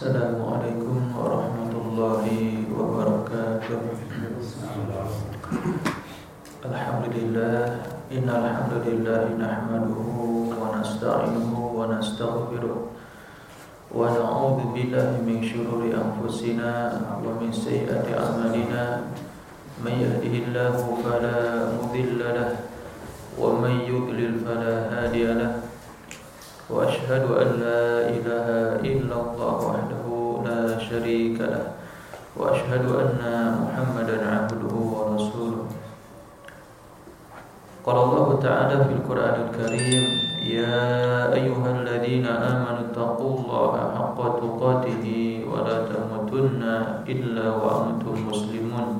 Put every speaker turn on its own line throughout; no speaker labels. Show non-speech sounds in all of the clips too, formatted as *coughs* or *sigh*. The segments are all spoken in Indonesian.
Assalamualaikum warahmatullahi wabarakatuh. Alhamdulillah Innal hamdalillah nahmaduhu wa nasta'inuhu wa min shururi anfusina min sayyiati a'malina. May yahdihillahu fala mudilla lahu وأشهد أن لا إله إلا الله وحده لا شريك له وأشهد أن محمدا عبده ورسوله. قال الله تعالى في القرآن الكريم يا أيها الذين آمنوا اتقوا الله حق تقاته ولا تموتن إلا وأنتم مسلمون.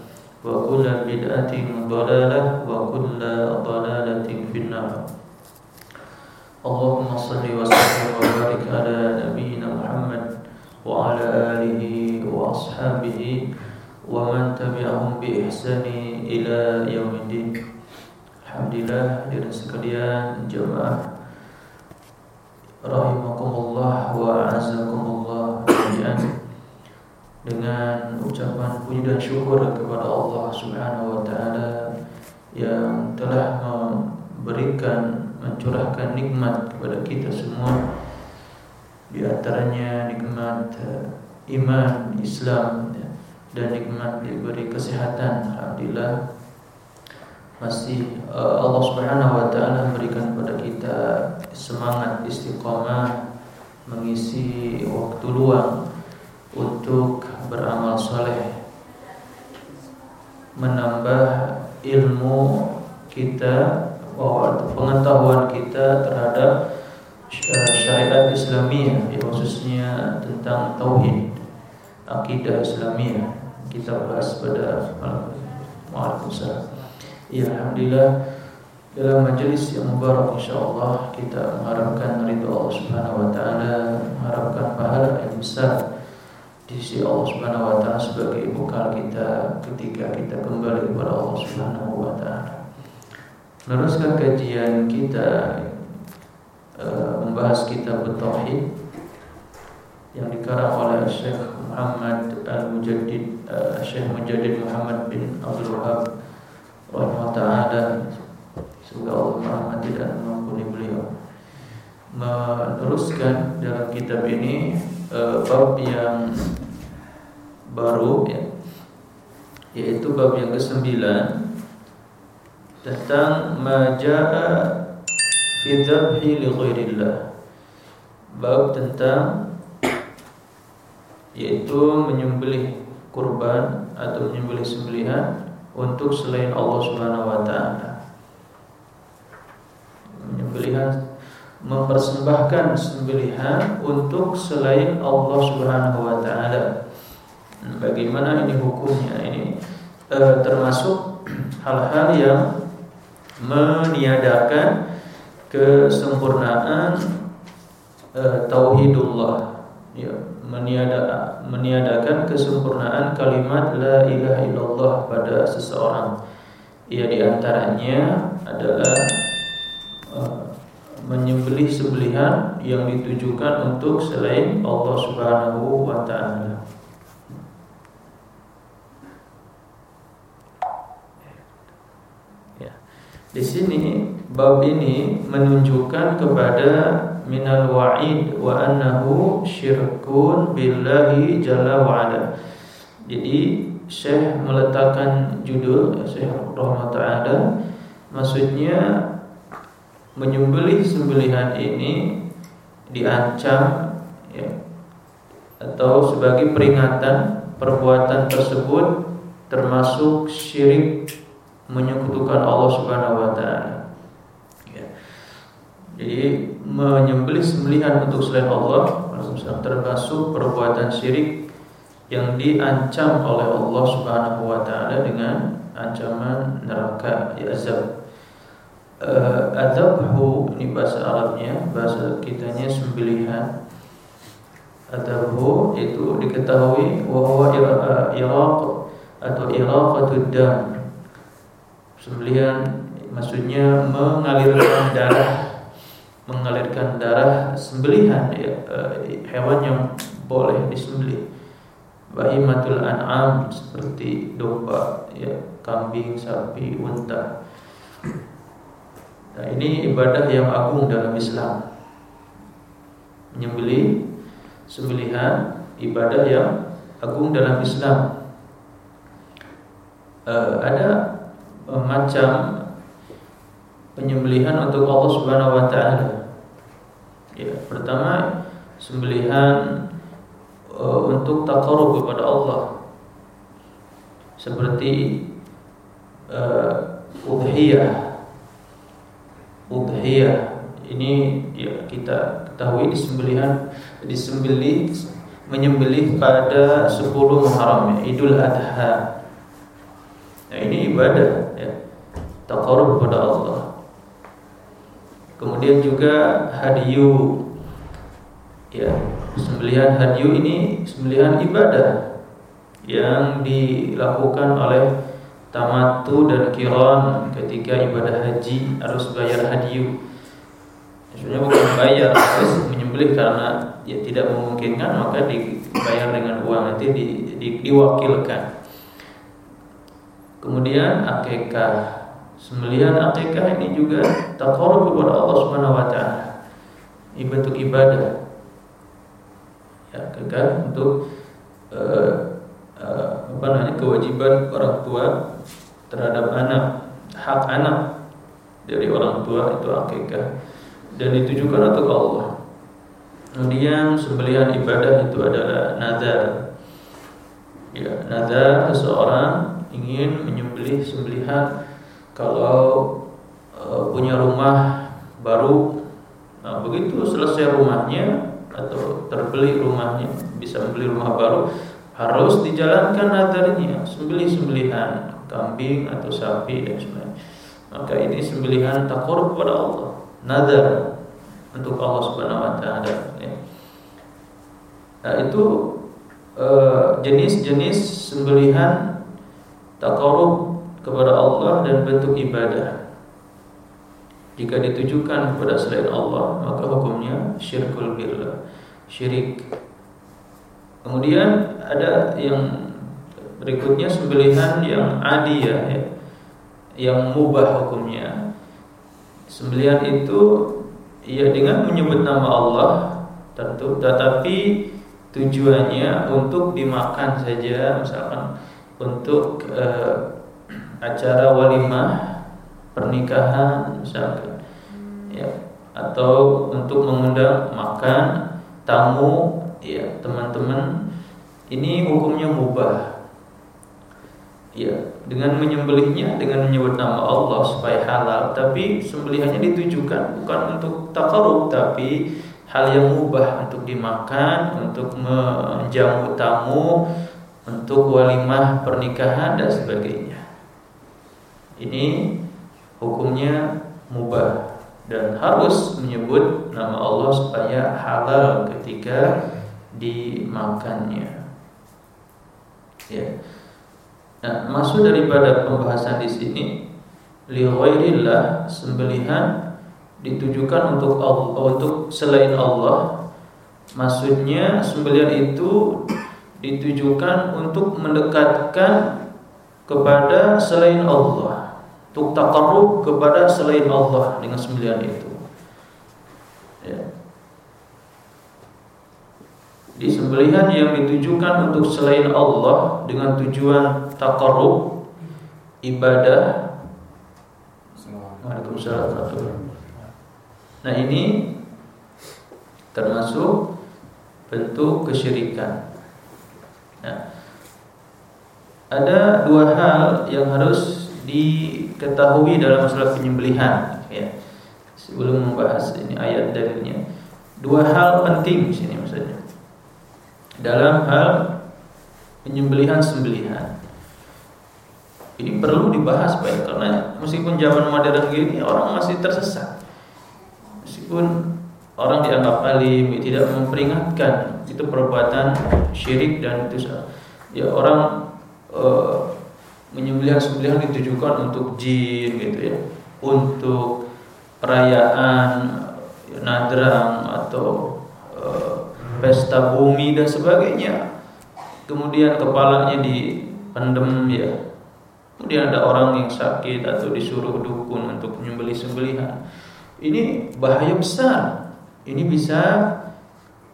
وكل بدعة ضلالة وكل ضلالة في النار اللهم صل وسلم وبارك على نبينا محمد وعلى آله وأصحابه ومن تبعهم بإحسان إلى يوم الدين Alhamdulillah dari sekalian jemaah rahimakumullah wa azakumullah jami'an dengan ucapan puji dan syukur kepada Allah Subhanahu wa taala yang telah memberikan mencurahkan nikmat kepada kita semua. Di antaranya nikmat eh, iman Islam ya, dan nikmat diberi kesehatan alhamdulillah. Masih uh, Allah Subhanahu wa taala memberikan kepada kita semangat istiqomah mengisi waktu luang untuk beramal soleh. Menambah ilmu kita pengetahuan kita terhadap syariat Islamiyah ya, khususnya tentang tauhid akidah Islamiyah. Kita bahas pada malam Waalaikumsalam. Ya Alhamdulillah dalam majelis yang mubarak insyaallah kita mengharapkan ridha Allah Subhanahu wa taala, mengharapkan pahala yang besar di sisi Allah Subhanahu wa taala sebagai bekal kita ketika kita kembali kepada Allah Subhanahu wa taala. Meneruskan kajian kita uh, membahas kitab tauhid yang dikarang oleh Syekh Muhammad Al-Mujaddid uh, Syekh Mujaddid Muhammad bin Abdul Wahab rahimahullah taala semoga Allah merahmati dan mengampuni beliau meneruskan dalam kitab ini uh, bab yang baru ya. Yaitu bab yang ke-9 tentang majaa fi dzabhi li ghairillah. Bab tentang yaitu menyembelih kurban atau menyembelih sembelihan untuk selain Allah Subhanahu wa taala. Menyembelihan mempersembahkan sembelihan untuk selain Allah Subhanahu wa taala. Bagaimana ini hukumnya? Ini e, termasuk hal-hal yang meniadakan kesempurnaan e, tauhidullah. Ya, meniada meniadakan kesempurnaan kalimat la ilaha illallah pada seseorang. Ya di antaranya adalah menyembelih sembelihan yang ditujukan untuk selain Allah Subhanahu wa taala. Di sini bab ini menunjukkan kepada minal wa'id wa annahu syirkun billahi jalla wa ala Jadi Syekh meletakkan judul Syekh Rahmat Maksudnya Menyembelih sembelihan ini Diancam ya, Atau sebagai peringatan Perbuatan tersebut Termasuk syirik Menyekutukan Allah Subhanahu Wa Ta'ala ya. Jadi menyembelih sembelihan untuk selain Allah termasuk perbuatan syirik yang diancam oleh Allah Subhanahu wa taala dengan ancaman neraka ya azab. Uh, adabhu ini bahasa Arabnya, bahasa kitanya sembelihan. Adabhu itu diketahui bahwa iraq atau iraqatud dam. Sembelihan maksudnya mengalirkan darah mengalirkan darah sembelihan ya, uh, hewan yang boleh disembelih bahimatul an'am seperti domba, ya, kambing, sapi, unta. Nah, ini ibadah yang agung dalam Islam. Menyembelih sembelihan ibadah yang agung dalam Islam. Uh, ada macam penyembelihan untuk Allah Subhanahu wa taala. Ya, pertama sembelihan uh, untuk takarub kepada Allah. Seperti uh, udhiyah. Udhiyah ini ya kita ketahui disembelihan disembelih menyembelih pada 10 Muharram Idul Adha. Nah ini ibadah takarub kepada Allah kemudian juga hadiyu ya Sembelihan hadyu ini sembelihan ibadah yang dilakukan oleh tamatu dan kiron ketika ibadah haji harus bayar hadyu. Sebenarnya bukan bayar, harus menyembelih karena ya tidak memungkinkan maka dibayar dengan uang nanti di, di, diwakilkan. Kemudian akekah Sembelihan akekah ini juga takarub kepada Allah Subhanahu wa taala. Bentuk ibadah. Ya kan untuk uh, uh, apa namanya kewajiban orang tua terhadap anak hak anak dari orang tua itu akikah dan ditujukan untuk Allah. Kemudian sembelihan ibadah itu adalah nazar. Ya nazar seseorang ingin menyembelih sembelihan kalau uh, punya rumah baru nah begitu selesai rumahnya atau terbeli rumahnya bisa membeli rumah baru harus dijalankan nadarnya sembelih sembelihan kambing atau sapi dan sebagainya maka ini sembelihan takur kepada Allah nadar untuk Allah Subhanahu Wa Taala ya. nah itu eh, jenis-jenis uh, sembelihan takarub kepada Allah dan bentuk ibadah. Jika ditujukan kepada selain Allah maka hukumnya syirkul billah syirik. Kemudian ada yang berikutnya sembelihan yang adi ya, ya yang mubah hukumnya. Sembelihan itu ya dengan menyebut nama Allah tentu tetapi tujuannya untuk dimakan saja misalkan untuk uh, acara walimah pernikahan misalkan. Ya atau untuk mengundang makan tamu ya teman-teman. Ini hukumnya mubah. Ya dengan menyembelihnya dengan menyebut nama Allah supaya halal tapi sembelihannya ditujukan bukan untuk takarub tapi hal yang mubah untuk dimakan untuk menjamu tamu untuk walimah pernikahan dan sebagainya ini hukumnya mubah dan harus menyebut nama Allah supaya halal ketika dimakannya. Ya. Nah, maksud daripada pembahasan di sini li sembelihan ditujukan untuk Allah, untuk selain Allah. Maksudnya sembelihan itu ditujukan untuk mendekatkan kepada selain Allah untuk takarrub kepada selain Allah dengan sembilan itu. Ya. Di sembelihan yang ditujukan untuk selain Allah dengan tujuan takarrub ibadah Waalaikumsalam Nah ini termasuk bentuk kesyirikan. Nah, ada dua hal yang harus diketahui dalam masalah penyembelihan. Ya. Sebelum membahas ini ayat dalilnya, dua hal penting di sini maksudnya dalam hal penyembelihan sembelihan. Ini perlu dibahas Pak karena meskipun zaman modern gini orang masih tersesat. Meskipun orang dianggap alim tidak memperingatkan itu perbuatan syirik dan itu ya orang uh, menyembelihan sembelihan ditujukan untuk jin gitu ya untuk perayaan nadrang atau uh, pesta bumi dan sebagainya. Kemudian kepalanya dipendem ya. Kemudian ada orang yang sakit atau disuruh dukun untuk menyembelih sembelihan. Ini bahaya besar. Ini bisa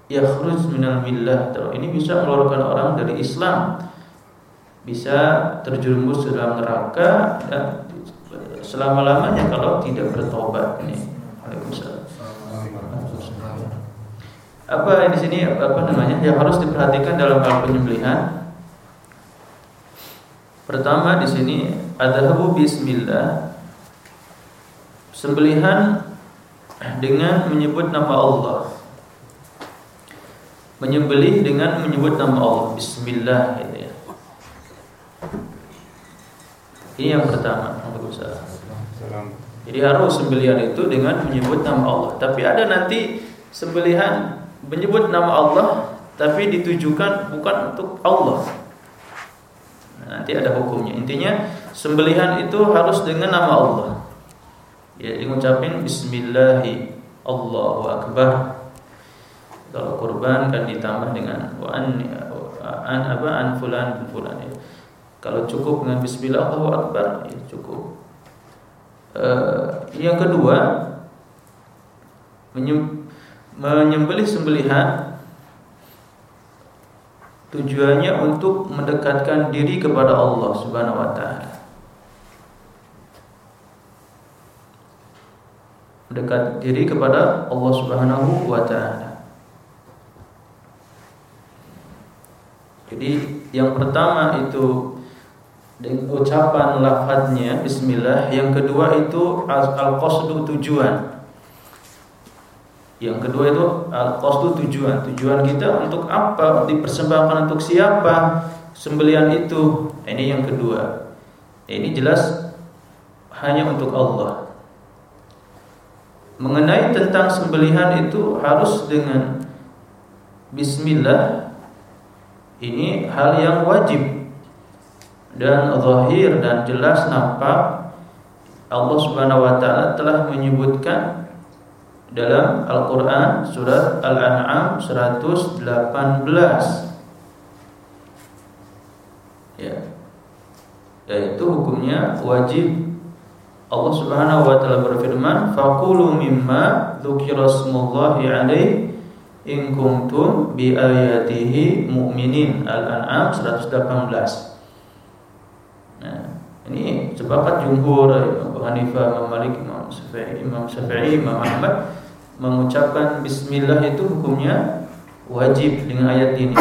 yakhruj minal millah. Ini bisa mengeluarkan orang dari Islam. Bisa terjerumus dalam neraka dan selama-lamanya kalau tidak bertobat. Ini. Apa di sini apa namanya yang harus diperhatikan dalam hal penyembelihan? Pertama di sini ada habu bismillah sembelihan dengan menyebut nama Allah. Menyembelih dengan menyebut nama Allah Bismillah gitu ya. Ini yang pertama Jadi harus sembelihan itu dengan menyebut nama Allah Tapi ada nanti sembelihan menyebut nama Allah tapi ditujukan bukan untuk Allah. Nah, nanti ada hukumnya. Intinya sembelihan itu harus dengan nama Allah. Ya, diucapin bismillahi Allahu akbar. Kalau kurban kan ditambah dengan wa an, an apa an fulan bin fulan ya. Kalau cukup dengan bismillah Allahu akbar ya cukup. Uh, yang kedua menyembelih sembelihan tujuannya untuk mendekatkan diri kepada Allah Subhanahu wa taala. Mendekat diri kepada Allah Subhanahu wa taala. Jadi yang pertama itu dengan ucapan lafadznya bismillah, yang kedua itu al-qasdu tujuan. Yang kedua itu al-qasdu tujuan. Tujuan kita untuk apa? Dipersembahkan untuk siapa? Sembelian itu. Nah, ini yang kedua. Ini jelas hanya untuk Allah. Mengenai tentang sembelihan itu harus dengan bismillah. Ini hal yang wajib dan zahir dan jelas nampak Allah Subhanahu wa taala telah menyebutkan dalam Al-Quran surat Al-An'am 118 ya. Yaitu hukumnya wajib. Allah Subhanahu wa taala berfirman faqulu mimma dzukira smullahi alaihi in kuntum bi ayatihi mu'minin. Al-An'am 118 Nah ini sepakat jumhur Abu Hanifah, Imam Malik, Imam Syafi'i, Imam Syafi'i, Imam Ahmad mengucapkan bismillah itu hukumnya wajib dengan ayat ini.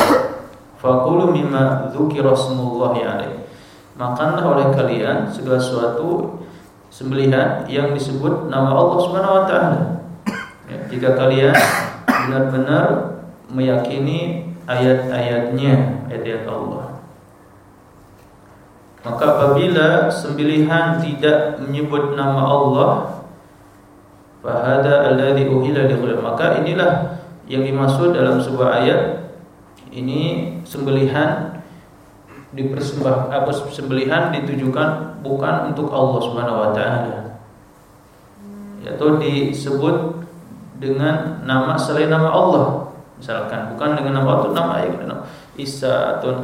Fakulu mimma dzukira smullahi alaih. Makanlah oleh kalian segala sesuatu sembelihan yang disebut nama Allah Subhanahu wa taala. Ya, jika kalian benar-benar meyakini ayat-ayatnya, ayat-ayat Allah. Maka apabila sembelihan tidak menyebut nama Allah Fahada alladhi uhila Maka inilah yang dimaksud dalam sebuah ayat Ini sembelihan dipersembah apa sembelihan ditujukan bukan untuk Allah Subhanahu wa taala. Yaitu disebut dengan nama selain nama Allah. Misalkan bukan dengan nama Allah, nama ayat Isa atau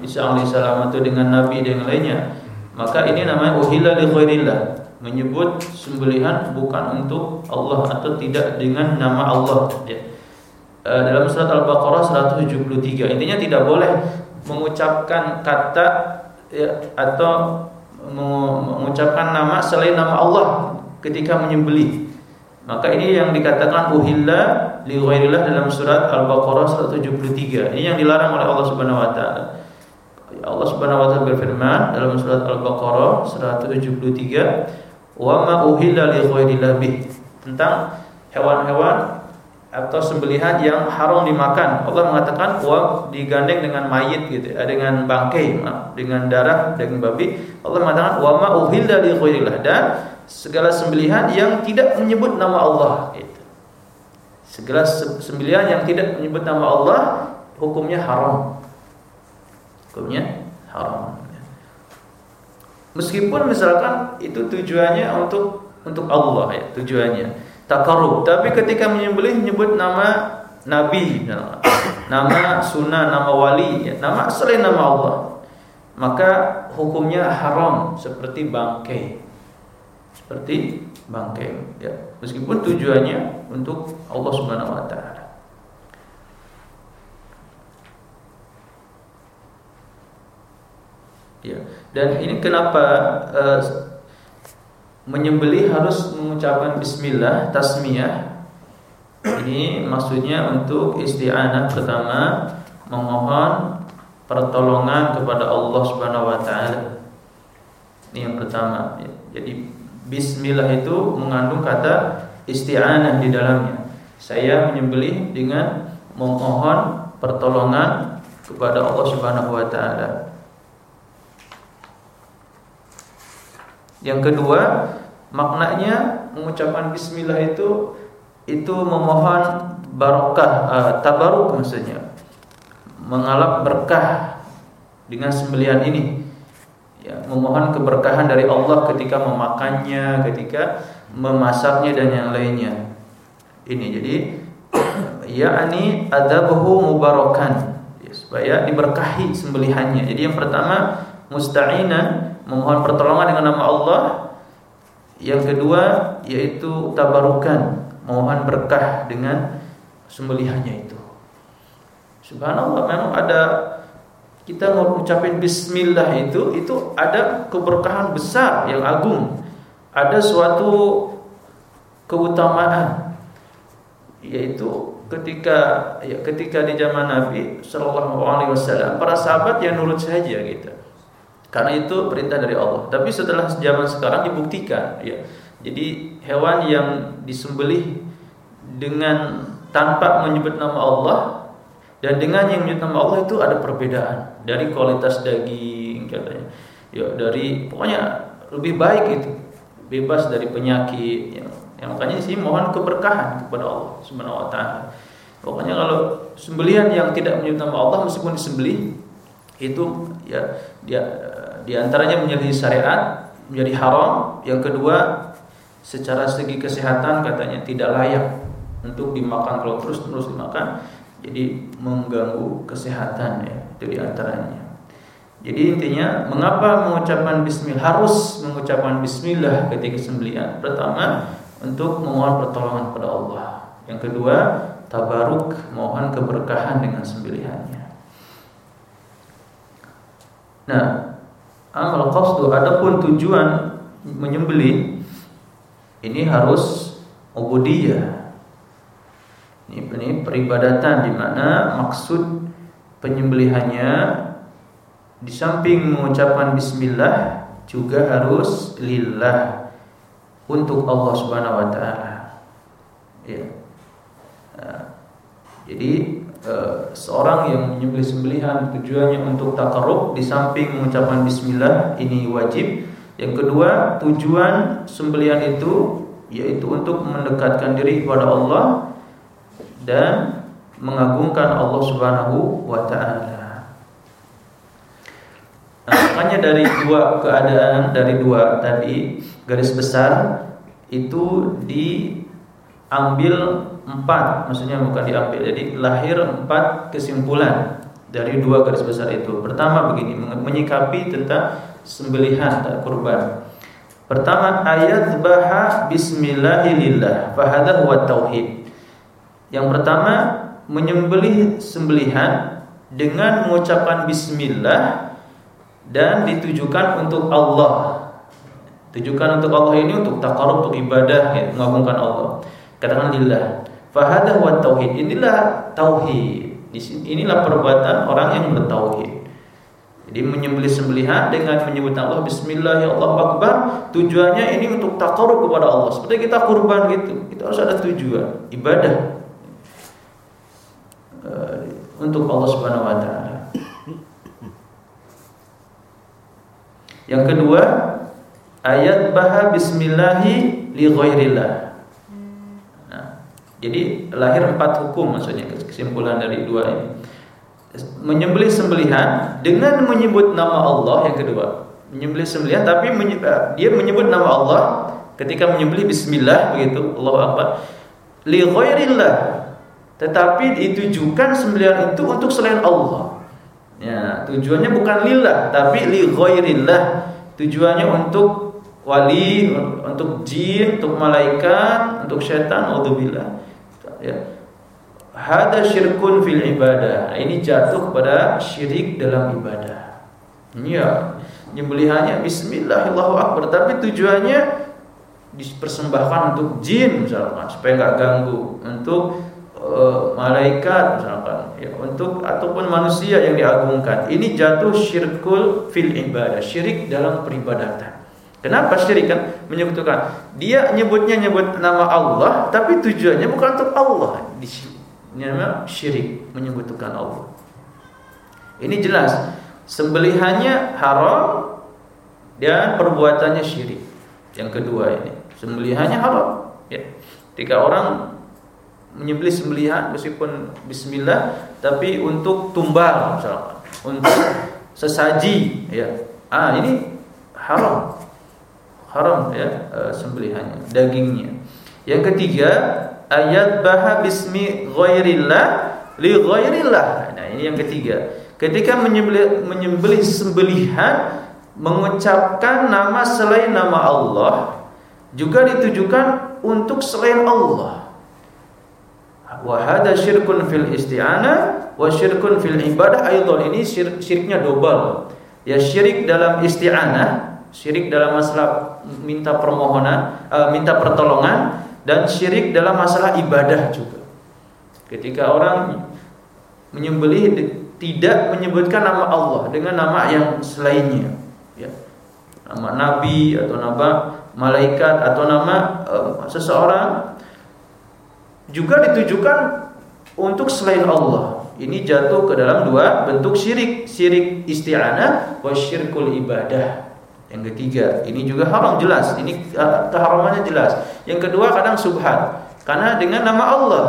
Isa alaihissalam atau dengan nabi dan lainnya maka ini namanya uhilla li khairillah menyebut sembelihan bukan untuk Allah atau tidak dengan nama Allah ya. uh, dalam surat Al-Baqarah 173. Intinya tidak boleh mengucapkan kata ya, atau mengucapkan nama selain nama Allah ketika menyembelih. Maka ini yang dikatakan uhilla li dalam surat Al-Baqarah 173. Ini yang dilarang oleh Allah Subhanahu wa taala. Allah Subhanahu wa taala berfirman dalam surat Al-Baqarah 173, "Wa ma uhilla li ghairillah bih." Tentang hewan-hewan atau sembelihan yang haram dimakan. Allah mengatakan wa digandeng dengan mayit gitu, ya, dengan bangkai, dengan darah daging babi. Allah mengatakan wa ma uhilla li dan segala sembelihan yang tidak menyebut nama Allah itu. Segala sembelihan yang tidak menyebut nama Allah hukumnya haram. Hukumnya haram. Meskipun misalkan itu tujuannya untuk untuk Allah ya, tujuannya takarub. Tapi ketika menyembelih menyebut nama nabi, nama sunnah, nama wali, ya, nama selain nama Allah, maka hukumnya haram seperti bangkai. Seperti bangkai, ya. Meskipun tujuannya untuk Allah Subhanahu wa taala. Ya. Dan ini kenapa uh, menyembelih harus mengucapkan bismillah tasmiyah ini maksudnya untuk isti'anah pertama memohon pertolongan kepada Allah Subhanahu wa taala. Ini yang pertama. Jadi bismillah itu mengandung kata isti'anah di dalamnya. Saya menyembelih dengan memohon pertolongan kepada Allah Subhanahu wa taala. Yang kedua, maknanya mengucapkan bismillah itu itu memohon barokah, uh, tabaruk maksudnya. Mengalap berkah dengan sembelihan ini. Ya, memohon keberkahan dari Allah ketika memakannya, ketika memasaknya dan yang lainnya. Ini jadi *clears throat* yakni adabahu mubarakan ya, supaya diberkahi sembelihannya. Jadi yang pertama musta'inan memohon pertolongan dengan nama Allah. Yang kedua yaitu tabarukan, mohon berkah dengan sembelihannya itu. Subhanallah memang ada kita mau ucapin bismillah itu itu ada keberkahan besar yang agung. Ada suatu keutamaan yaitu ketika ya ketika di zaman Nabi Shallallahu alaihi wasallam para sahabat yang nurut saja gitu. Karena itu perintah dari Allah. Tapi setelah zaman sekarang dibuktikan, ya. Jadi hewan yang disembelih dengan tanpa menyebut nama Allah dan dengan yang menyebut nama Allah itu ada perbedaan dari kualitas daging katanya. Ya, dari pokoknya lebih baik itu, bebas dari penyakit. Ya, ya makanya sih mohon keberkahan kepada Allah Subhanahu wa taala. Pokoknya kalau sembelihan yang tidak menyebut nama Allah meskipun disembelih itu ya dia di antaranya menjadi syariat, menjadi haram. Yang kedua, secara segi kesehatan katanya tidak layak untuk dimakan kalau terus terus dimakan, jadi mengganggu kesehatan ya. Itu di antaranya. Jadi intinya mengapa mengucapkan bismillah harus mengucapkan bismillah ketika sembelihan? Pertama, untuk memohon pertolongan kepada Allah. Yang kedua, tabaruk, mohon keberkahan dengan sembelihannya. Nah, amal qasdu adapun tujuan menyembelih ini harus ubudiyah ini, peribadatan di mana maksud penyembelihannya di samping mengucapkan bismillah juga harus lillah untuk Allah Subhanahu wa taala. Ya. Nah, jadi Eh, seorang yang menyembelih sembelihan tujuannya untuk takarrub di samping mengucapkan bismillah ini wajib. Yang kedua, tujuan sembelihan itu yaitu untuk mendekatkan diri kepada Allah dan mengagungkan Allah Subhanahu wa taala. Nah, makanya dari dua keadaan dari dua tadi garis besar itu diambil empat. Maksudnya bukan diambil jadi lahir empat kesimpulan dari dua garis besar itu. Pertama begini menyikapi tentang sembelihan dan kurban. Pertama ayat baha bismillahillah fahadha huwa tauhid yang pertama menyembelih sembelihan dengan mengucapkan bismillah dan ditujukan untuk Allah. Tujukan untuk Allah ini untuk takarub, untuk ibadah, ya, mengagungkan Allah. Katakan lillah. Fahadah wa tauhid. Inilah tauhid. Inilah perbuatan orang yang bertauhid. Jadi menyembelih sembelihan dengan menyebut Allah Bismillah ya Allah Akbar tujuannya ini untuk takarub kepada Allah. Seperti kita kurban gitu, itu harus ada tujuan ibadah uh, untuk Allah Subhanahu Wa Taala. Yang kedua ayat baha Bismillahi li ghairillah. Nah, jadi lahir empat hukum maksudnya kesimpulan dari dua ini. Menyembelih sembelihan dengan menyebut nama Allah yang kedua. Menyembelih sembelihan tapi eh, dia menyebut nama Allah ketika menyembelih bismillah begitu. Allah Akbar. Li ghairillah tetapi ditujukan sembelihan itu untuk selain Allah. Ya tujuannya bukan lillah tapi li ghairillah. Tujuannya untuk wali untuk jin untuk malaikat untuk setan auzubillah ya. Hada syirkun fil ibadah. Nah, ini jatuh kepada syirik dalam ibadah. Ya, nyembelihannya bismillahirrahmanirrahim. Tapi tujuannya dipersembahkan untuk jin misalkan supaya nggak ganggu, untuk uh, malaikat misalkan, ya, untuk ataupun manusia yang diagungkan. Ini jatuh syirkul fil ibadah, syirik dalam peribadatan. Kenapa syirik kan? Menyebutkan dia nyebutnya nyebut nama Allah, tapi tujuannya bukan untuk Allah. Di namanya syirik menyebutkan Allah. Ini jelas sembelihannya haram dan perbuatannya syirik. Yang kedua ini sembelihannya haram. Ya. Ketika orang menyembelih sembelihan meskipun bismillah tapi untuk tumbal misalkan, untuk sesaji ya. Ah ini haram. Haram ya eh, sembelihannya, dagingnya. Yang ketiga ayat baha bismi ghairillah li ghairillah. Nah, ini yang ketiga. Ketika menyembelih, menyembelih sembelihan mengucapkan nama selain nama Allah juga ditujukan untuk selain Allah. Wa hada syirkun fil isti'anah wa syirkun fil ibadah aidan ini syir, syiriknya double. Ya syirik dalam isti'anah, syirik dalam masalah minta permohonan, uh, minta pertolongan dan syirik dalam masalah ibadah juga. Ketika orang menyembelih tidak menyebutkan nama Allah dengan nama yang selainnya, ya. Nama nabi atau nama malaikat atau nama uh, seseorang juga ditujukan untuk selain Allah. Ini jatuh ke dalam dua bentuk syirik, syirik isti'anah wa syirkul ibadah. Yang ketiga, ini juga haram jelas. Ini uh, keharamannya jelas. Yang kedua kadang subhat. Karena dengan nama Allah.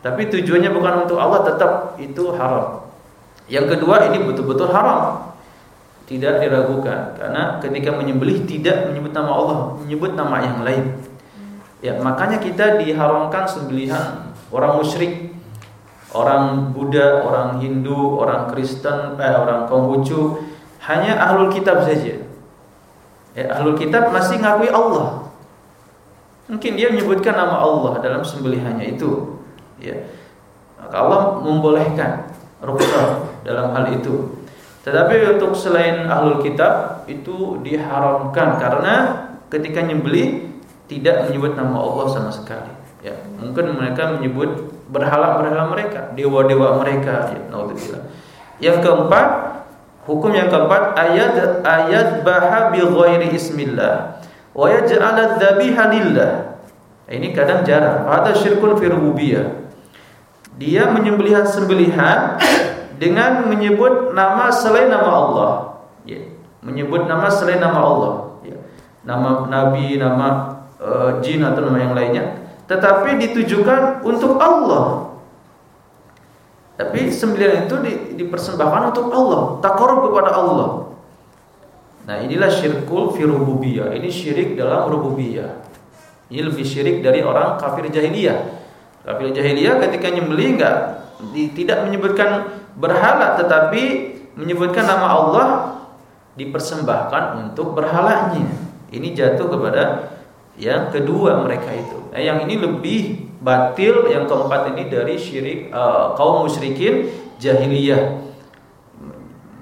Tapi tujuannya bukan untuk Allah tetap itu haram. Yang kedua ini betul-betul haram. Tidak diragukan karena ketika menyembelih tidak menyebut nama Allah, menyebut nama yang lain. Ya, makanya kita diharamkan sembelihan orang musyrik, orang Buddha, orang Hindu, orang Kristen, eh, orang Konghucu, hanya ahlul kitab saja ya, ahlul kitab masih ngakui Allah. Mungkin dia menyebutkan nama Allah dalam sembelihannya itu. Ya. Maka Allah membolehkan rukhsah dalam hal itu. Tetapi untuk selain ahlul kitab itu diharamkan karena ketika nyembeli tidak menyebut nama Allah sama sekali. Ya, mungkin mereka menyebut berhala-berhala mereka, dewa-dewa mereka. Ya, Yang keempat, Hukum yang keempat ayat ayat baha bi ghairi ismillah wa yaj'al adzabiha lillah. Ini kadang jarang. Ada syirkun fi rububiyah. Dia menyembelihan sembelihan dengan menyebut nama selain nama Allah. Ya. Menyebut nama selain nama Allah. Ya. Nama nabi, nama uh, jin atau nama yang lainnya. Tetapi ditujukan untuk Allah. Tapi sembilan itu di, dipersembahkan untuk Allah, takarub kepada Allah. Nah, inilah syirkul fi rububiyah. Ini syirik dalam rububiyah. Ini lebih syirik dari orang kafir jahiliyah. Kafir jahiliyah ketika nyembeli enggak tidak menyebutkan berhala tetapi menyebutkan nama Allah dipersembahkan untuk berhalanya. Ini jatuh kepada yang kedua mereka itu. Nah, yang ini lebih batil yang keempat ini dari syirik uh, kaum musyrikin jahiliyah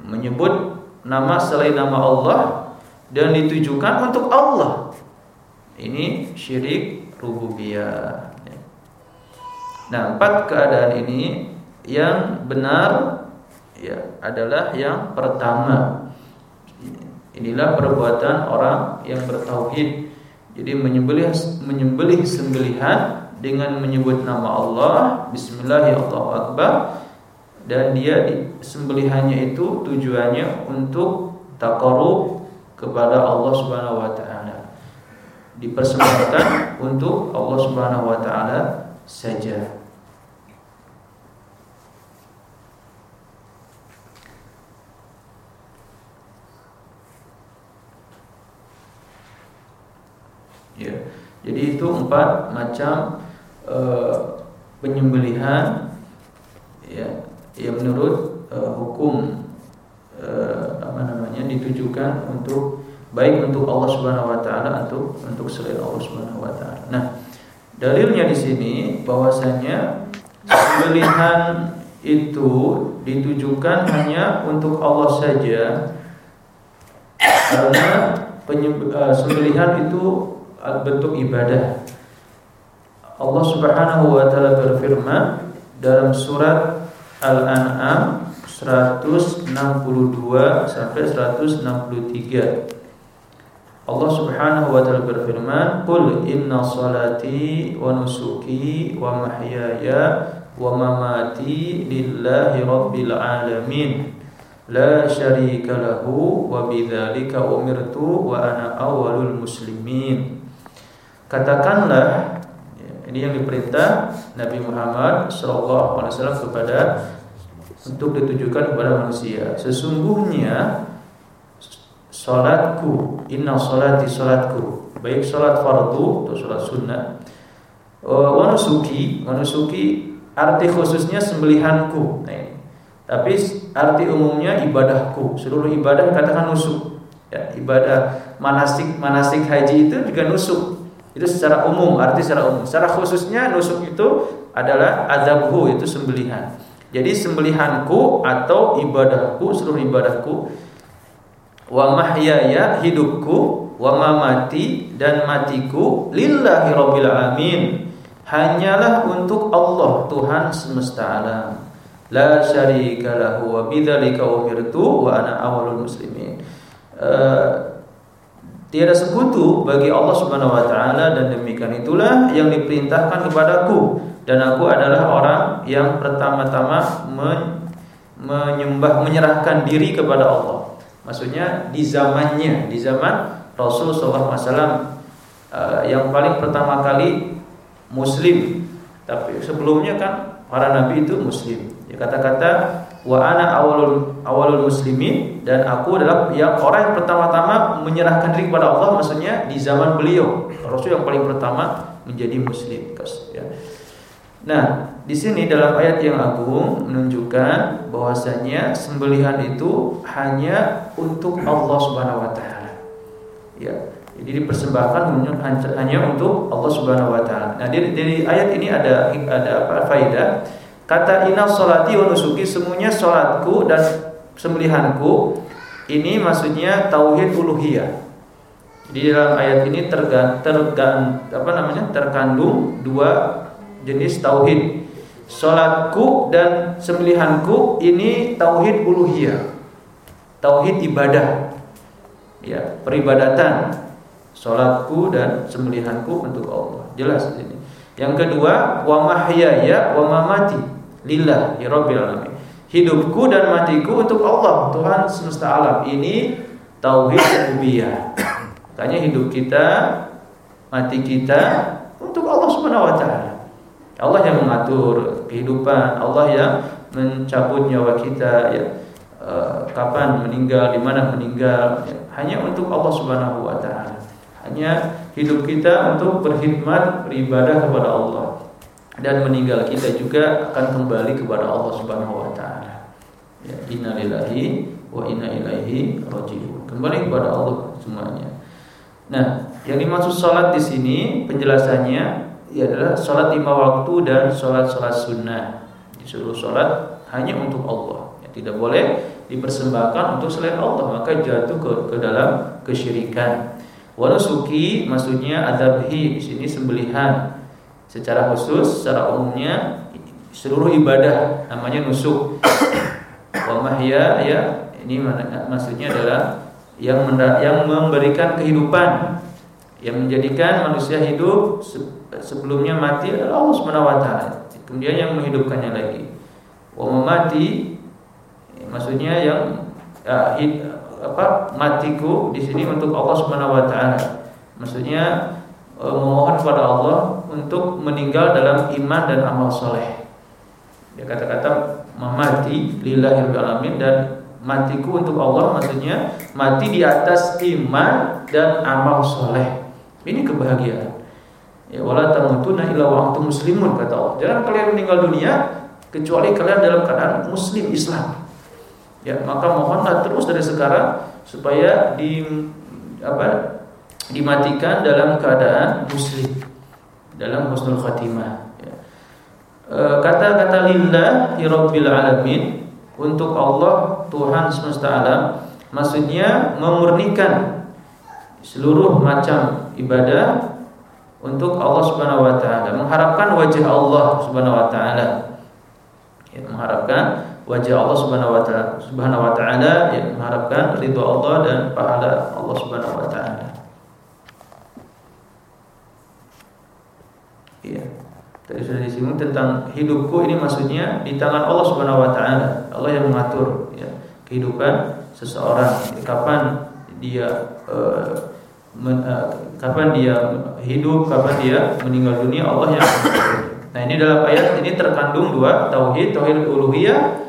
menyebut nama selain nama Allah dan ditujukan untuk Allah. Ini syirik rububiyah. Nah, empat keadaan ini yang benar ya adalah yang pertama. Inilah perbuatan orang yang bertauhid. Jadi menyembelih menyembelih sembelihan dengan menyebut nama Allah, bismillahirrahmanirrahim dan dia sembelihannya itu tujuannya untuk takarub kepada Allah Subhanahu wa taala. Dipersembahkan untuk Allah Subhanahu wa taala saja. Ya. Jadi itu empat macam uh, penyembelihan ya yang menurut uh, hukum uh, apa namanya ditujukan untuk baik untuk Allah Subhanahu wa taala atau untuk selain Allah Subhanahu wa taala. Nah, dalilnya di sini bahwasanya sembelihan itu ditujukan hanya untuk Allah saja karena sembelihan itu bentuk ibadah. Allah Subhanahu wa taala berfirman dalam surat Al-An'am 162 sampai 163. Allah Subhanahu wa taala berfirman, "Qul inna salati wa nusuki wa mahyaya wa mamati lillahi rabbil alamin." La syarika lahu wa bidzalika umirtu wa ana awwalul muslimin. Katakanlah ini yang diperintah Nabi Muhammad SAW kepada untuk ditujukan kepada manusia. Sesungguhnya salatku, inna salati salatku, baik salat fardu atau salat sunnah. Wanusuki, wanusuki arti khususnya sembelihanku. Nah. Tapi arti umumnya ibadahku. Seluruh ibadah katakan nusuk. Ya, ibadah manasik manasik haji itu juga nusuk itu secara umum, arti secara umum. Secara khususnya nusuk itu adalah azabhu itu sembelihan. Jadi sembelihanku atau ibadahku, seluruh ibadahku wa mahyaya hidupku wa mamati dan matiku lillahi rabbil alamin. Hanyalah untuk Allah Tuhan semesta alam. La syarika lahu wa bidzalika umirtu wa ana awalul muslimin. Uh, Tiada sekutu bagi Allah Subhanahu wa taala dan demikian itulah yang diperintahkan kepadaku dan aku adalah orang yang pertama-tama menyembah menyerahkan diri kepada Allah. Maksudnya di zamannya, di zaman Rasul sallallahu alaihi wasallam eh, yang paling pertama kali muslim. Tapi sebelumnya kan para nabi itu muslim. Ya kata-kata wa ana awalul awalul muslimin dan aku adalah yang orang yang pertama-tama menyerahkan diri kepada Allah maksudnya di zaman beliau Rasul yang paling pertama menjadi muslim ya. Nah, di sini dalam ayat yang agung menunjukkan bahwasanya sembelihan itu hanya untuk Allah Subhanahu wa taala. Ya. Jadi dipersembahkan hanya untuk Allah Subhanahu wa taala. Nah, dari, dari ayat ini ada ada apa faedah Kata inna solati wa semuanya solatku dan sembelihanku ini maksudnya tauhid uluhiyah. Di dalam ayat ini tergan, tergan apa namanya terkandung dua jenis tauhid. Solatku dan sembelihanku ini tauhid uluhiyah. Tauhid ibadah. Ya, peribadatan. Solatku dan sembelihanku untuk Allah. Jelas ini. Yang kedua, wa mahyaya wa mamati lillah ya rabbil alamin. Hidupku dan matiku untuk Allah, Tuhan semesta alam. Ini tauhid rububiyah. Makanya hidup kita, mati kita untuk Allah Subhanahu wa taala. Allah yang mengatur kehidupan, Allah yang mencabut nyawa kita ya. E, kapan meninggal, di mana meninggal, ya. hanya untuk Allah Subhanahu wa taala. Hanya hidup kita untuk berkhidmat, beribadah kepada Allah dan meninggal kita juga akan kembali kepada Allah Subhanahu wa taala. Ya, innalillahi wa inna ilaihi rajiun. Kembali kepada Allah semuanya. Nah, yang dimaksud sholat di sini penjelasannya ya adalah sholat lima waktu dan sholat sunnah. Disuruh sholat hanya untuk Allah. Ya, tidak boleh dipersembahkan untuk selain Allah maka jatuh ke, ke dalam kesyirikan. Wanusuki maksudnya adabhi di sini sembelihan secara khusus secara umumnya seluruh ibadah namanya nusuk. Wa mahya ya ini maksudnya adalah yang yang memberikan kehidupan yang menjadikan manusia hidup sebelumnya mati adalah Allah taala. Kemudian yang menghidupkannya lagi. Wa mati maksudnya yang uh, hid, apa matiku di sini untuk Allah taala. Maksudnya memohon kepada Allah untuk meninggal dalam iman dan amal soleh. Dia kata-kata memati lillahi alamin dan matiku untuk Allah maksudnya mati di atas iman dan amal soleh. Ini kebahagiaan. Ya wala tamutunna illa wa antum muslimun kata Allah. Jangan kalian meninggal dunia kecuali kalian dalam keadaan muslim Islam. Ya maka mohonlah terus dari sekarang supaya di apa dimatikan dalam keadaan muslim dalam husnul khatimah ya. e, kata-kata lillahi rabbil alamin untuk Allah Tuhan semesta alam maksudnya memurnikan seluruh macam ibadah untuk Allah Subhanahu wa taala. Mengharapkan wajah Allah Subhanahu wa taala. Ya, mengharapkan wajah Allah Subhanahu wa taala Subhanahu wa taala ya, mengharapkan ridho Allah dan pahala Allah Subhanahu wa taala iya Tadi sudah disinggung tentang hidupku ini maksudnya di tangan Allah Subhanahu wa taala. Allah yang mengatur ya, kehidupan seseorang. Kapan dia uh, men, uh, kapan dia hidup, kapan dia meninggal dunia Allah yang. Nah, ini dalam ayat ini terkandung dua tauhid, tauhid uluhiyah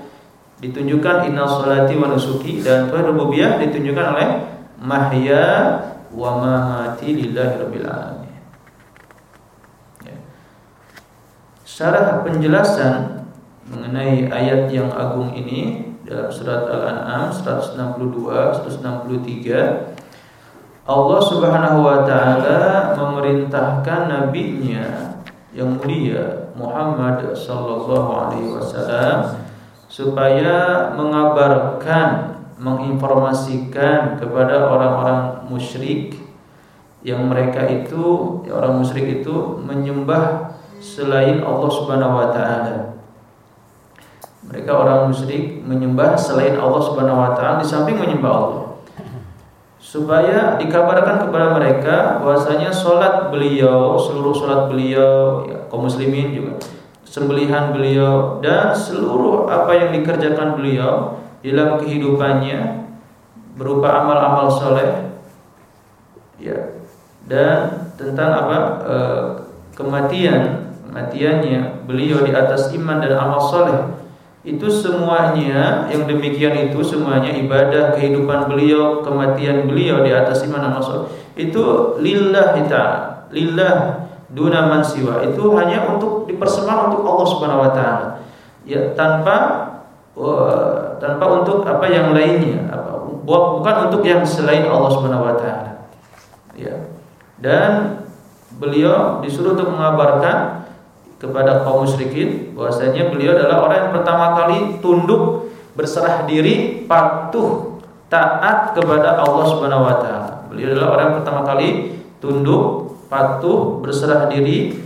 ditunjukkan inna salati wa nusuki dan tauhid rububiyah ditunjukkan oleh mahya wa mamati lillahi rabbil alamin. Syarah penjelasan mengenai ayat yang agung ini dalam surat Al-An'am 162 163 Allah Subhanahu wa taala memerintahkan nabinya yang mulia Muhammad sallallahu alaihi wasallam supaya mengabarkan menginformasikan kepada orang-orang musyrik yang mereka itu orang musyrik itu menyembah selain Allah Subhanahu wa taala. Mereka orang musyrik menyembah selain Allah Subhanahu wa taala di samping menyembah Allah. Supaya dikabarkan kepada mereka bahwasanya salat beliau, seluruh salat beliau, ya, kaum muslimin juga, sembelihan beliau dan seluruh apa yang dikerjakan beliau dalam kehidupannya berupa amal-amal soleh ya dan tentang apa e, kematian kematiannya beliau di atas iman dan amal soleh itu semuanya yang demikian itu semuanya ibadah kehidupan beliau kematian beliau di atas iman dan amal soleh itu lillah kita lillah duna man itu hanya untuk dipersembahkan untuk Allah Subhanahu wa taala. Ya tanpa tanpa untuk apa yang lainnya apa bukan untuk yang selain Allah Subhanahu wa taala. Ya dan beliau disuruh untuk mengabarkan kepada kaum musyrikin bahwasanya beliau adalah orang yang pertama kali tunduk berserah diri patuh taat kepada Allah Subhanahu wa taala. Beliau adalah orang yang pertama kali tunduk patuh berserah diri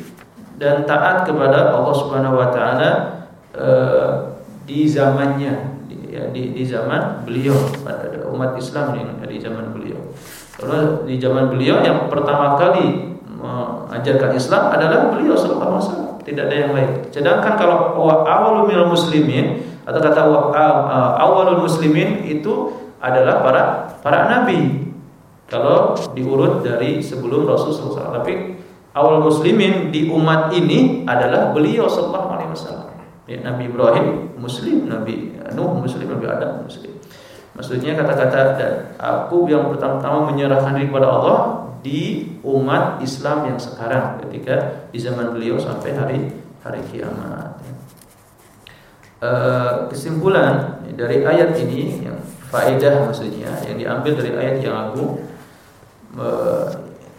dan taat kepada Allah Subhanahu wa taala e, di zamannya di, ya, di, di zaman beliau umat Islam yang di zaman beliau. Kalau di zaman beliau yang pertama kali mengajarkan Islam adalah beliau sallallahu alaihi wasallam tidak ada yang lain. Sedangkan kalau awalul muslimin atau kata awalul muslimin itu adalah para para nabi. Kalau diurut dari sebelum Rasulullah SAW. Tapi awal muslimin di umat ini adalah beliau sallallahu alaihi wasallam. Ya, Nabi Ibrahim muslim, Nabi Nuh muslim, Nabi Adam muslim. Maksudnya kata-kata dan aku yang pertama-tama menyerahkan diri kepada Allah di umat Islam yang sekarang ketika di zaman beliau sampai hari hari kiamat. E, kesimpulan dari ayat ini yang faedah maksudnya yang diambil dari ayat yang agung e,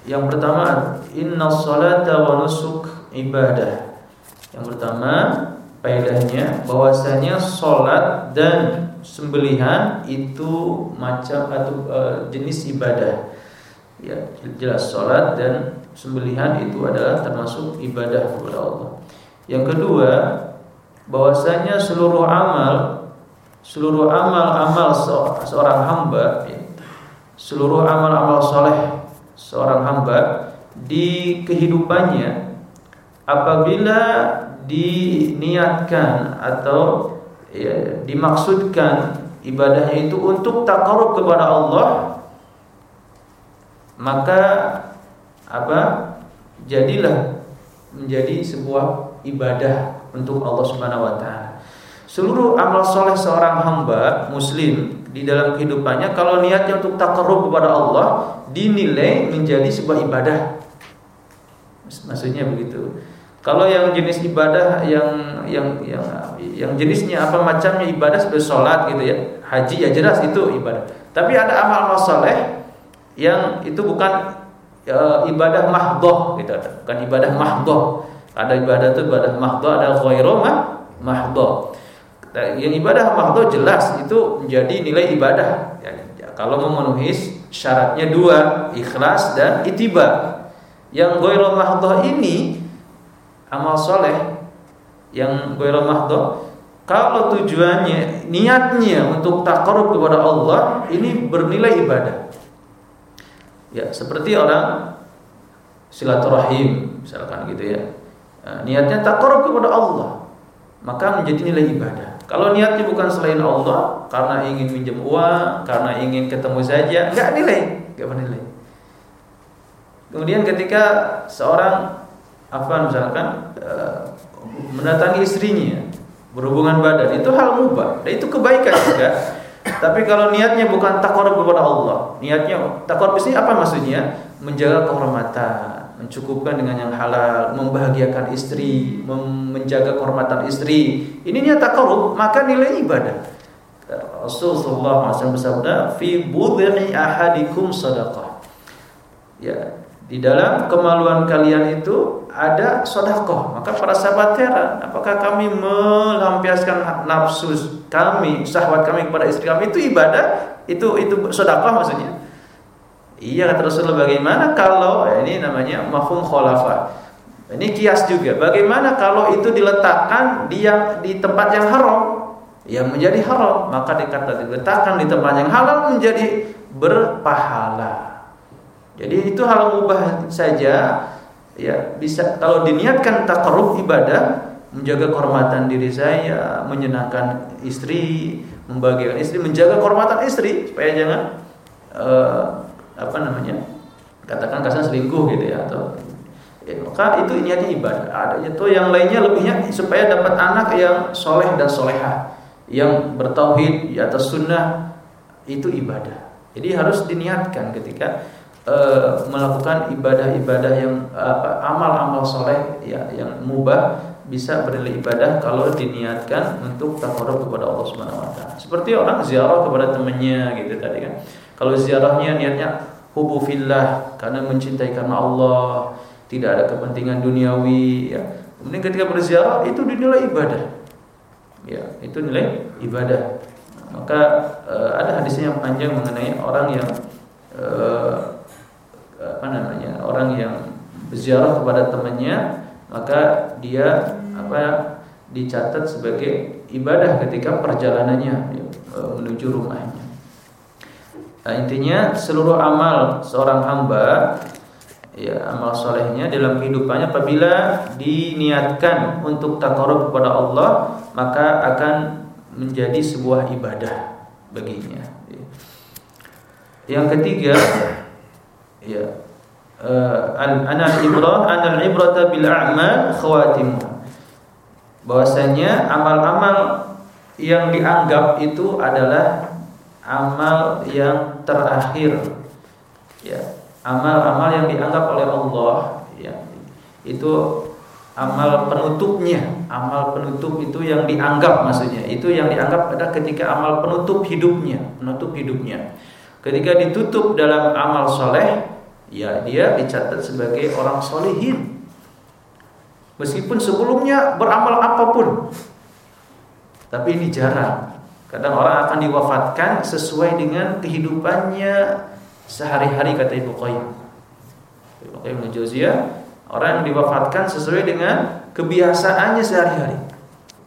Yang pertama, inna salata wa nusuk ibadah. Yang pertama, faedahnya bahwasanya salat dan sembelihan itu macam atau uh, jenis ibadah. Ya, jelas salat dan sembelihan itu adalah termasuk ibadah kepada Allah. Yang kedua, bahwasanya seluruh amal seluruh amal-amal seorang hamba seluruh amal-amal soleh seorang hamba di kehidupannya apabila diniatkan atau ya, dimaksudkan ibadahnya itu untuk takarub kepada Allah maka apa jadilah menjadi sebuah ibadah untuk Allah Subhanahu wa taala. Seluruh amal soleh seorang hamba muslim di dalam kehidupannya kalau niatnya untuk takarub kepada Allah dinilai menjadi sebuah ibadah. Maksudnya begitu. Kalau yang jenis ibadah yang yang yang yang jenisnya apa macamnya ibadah seperti sholat gitu ya, haji ya jelas itu ibadah. Tapi ada amal-amal soleh yang itu bukan e, ibadah mahdoh gitu, bukan ibadah mahdoh. Ada ibadah itu ibadah mahdoh, ada ghairu mahdoh. Nah, yang ibadah mahdoh jelas itu menjadi nilai ibadah. Ya, kalau memenuhi syaratnya dua, ikhlas dan itiba. Yang ghairu mahdoh ini amal soleh yang gue mahdoh kalau tujuannya niatnya untuk takarub kepada Allah ini bernilai ibadah. Ya seperti orang silaturahim misalkan gitu ya. Nah, niatnya takarub kepada Allah maka menjadi nilai ibadah. Kalau niatnya bukan selain Allah karena ingin minjem uang karena ingin ketemu saja nggak nilai nggak bernilai. Kemudian ketika seorang apa misalkan uh, mendatangi istrinya berhubungan badan itu hal mubah. Dan itu kebaikan juga. Tapi kalau niatnya bukan takarub kepada Allah niatnya takarub ini apa maksudnya? Menjaga kehormatan mencukupkan dengan yang halal membahagiakan istri menjaga kehormatan istri. Ini niat takarub maka nilai ibadah. Rasulullah SAW bersabda fi budhi ahadikum sadaqah. Ya di dalam kemaluan kalian itu ada sodakoh. Maka para sahabat heran, apakah kami melampiaskan nafsu kami, syahwat kami kepada istri kami itu ibadah? Itu itu sodakoh maksudnya? Iya kata Rasulullah bagaimana kalau ya ini namanya mafhum khulafah. Ini kias juga. Bagaimana kalau itu diletakkan di yang di tempat yang haram? Yang menjadi haram, maka dikata diletakkan di tempat yang halal menjadi berpahala. Jadi itu hal mubah saja ya bisa kalau diniatkan takarruf ibadah menjaga kehormatan diri saya, menyenangkan istri, membagikan istri, menjaga kehormatan istri supaya jangan uh, apa namanya? katakan kasar selingkuh gitu ya atau ya, maka itu niatnya ibadah. Ada itu yang lainnya lebihnya supaya dapat anak yang soleh dan soleha yang bertauhid di atas sunnah itu ibadah. Jadi harus diniatkan ketika e, melakukan ibadah-ibadah yang amal-amal soleh ya yang mubah bisa bernilai ibadah kalau diniatkan untuk takarub kepada Allah Subhanahu wa taala. Seperti orang ziarah kepada temannya gitu tadi kan. Kalau ziarahnya niatnya hubu fillah karena mencintai karena Allah, tidak ada kepentingan duniawi ya. Kemudian ketika berziarah itu dinilai ibadah. Ya, itu nilai ibadah. Maka e, ada hadisnya yang panjang mengenai orang yang e, apa namanya orang yang berziarah kepada temannya maka dia apa dicatat sebagai ibadah ketika perjalanannya ya, menuju rumahnya. Nah, intinya seluruh amal seorang hamba ya amal solehnya dalam kehidupannya apabila diniatkan untuk takarub kepada Allah maka akan menjadi sebuah ibadah baginya. Yang ketiga ya. Uh, anal ibrah anal ibrata bil a'mal khawatim. Bahwasanya amal-amal yang dianggap itu adalah amal yang terakhir. Ya. Amal-amal yang dianggap oleh Allah ya. Itu amal penutupnya. Amal penutup itu yang dianggap maksudnya. Itu yang dianggap adalah ketika amal penutup hidupnya penutup hidupnya. Ketika ditutup dalam amal soleh ya dia dicatat sebagai orang solehin. Meskipun sebelumnya beramal apa pun, tapi ini jarang. Kadang orang akan diwafatkan sesuai dengan kehidupannya sehari-hari kata Ibnu Qayyim. Ibnu Qayyim orang yang diwafatkan sesuai dengan kebiasaannya sehari-hari.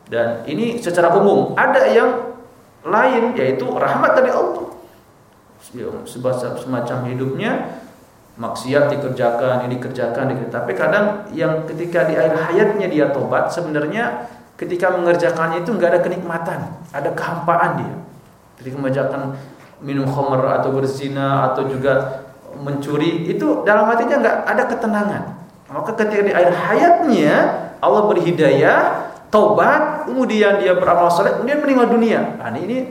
Dan ini secara umum ada yang lain yaitu rahmat dari Allah. Semacam hidupnya maksiat dikerjakan, ini dikerjakan, dikerjakan. Tapi kadang yang ketika di akhir hayatnya dia tobat, sebenarnya ketika mengerjakannya itu nggak ada kenikmatan, ada kehampaan dia. Ketika mengerjakan minum khamr atau berzina atau juga mencuri itu dalam hatinya nggak ada ketenangan. Maka ketika di akhir hayatnya Allah beri hidayah, taubat, kemudian dia beramal soleh, kemudian meninggal dunia. Nah, ini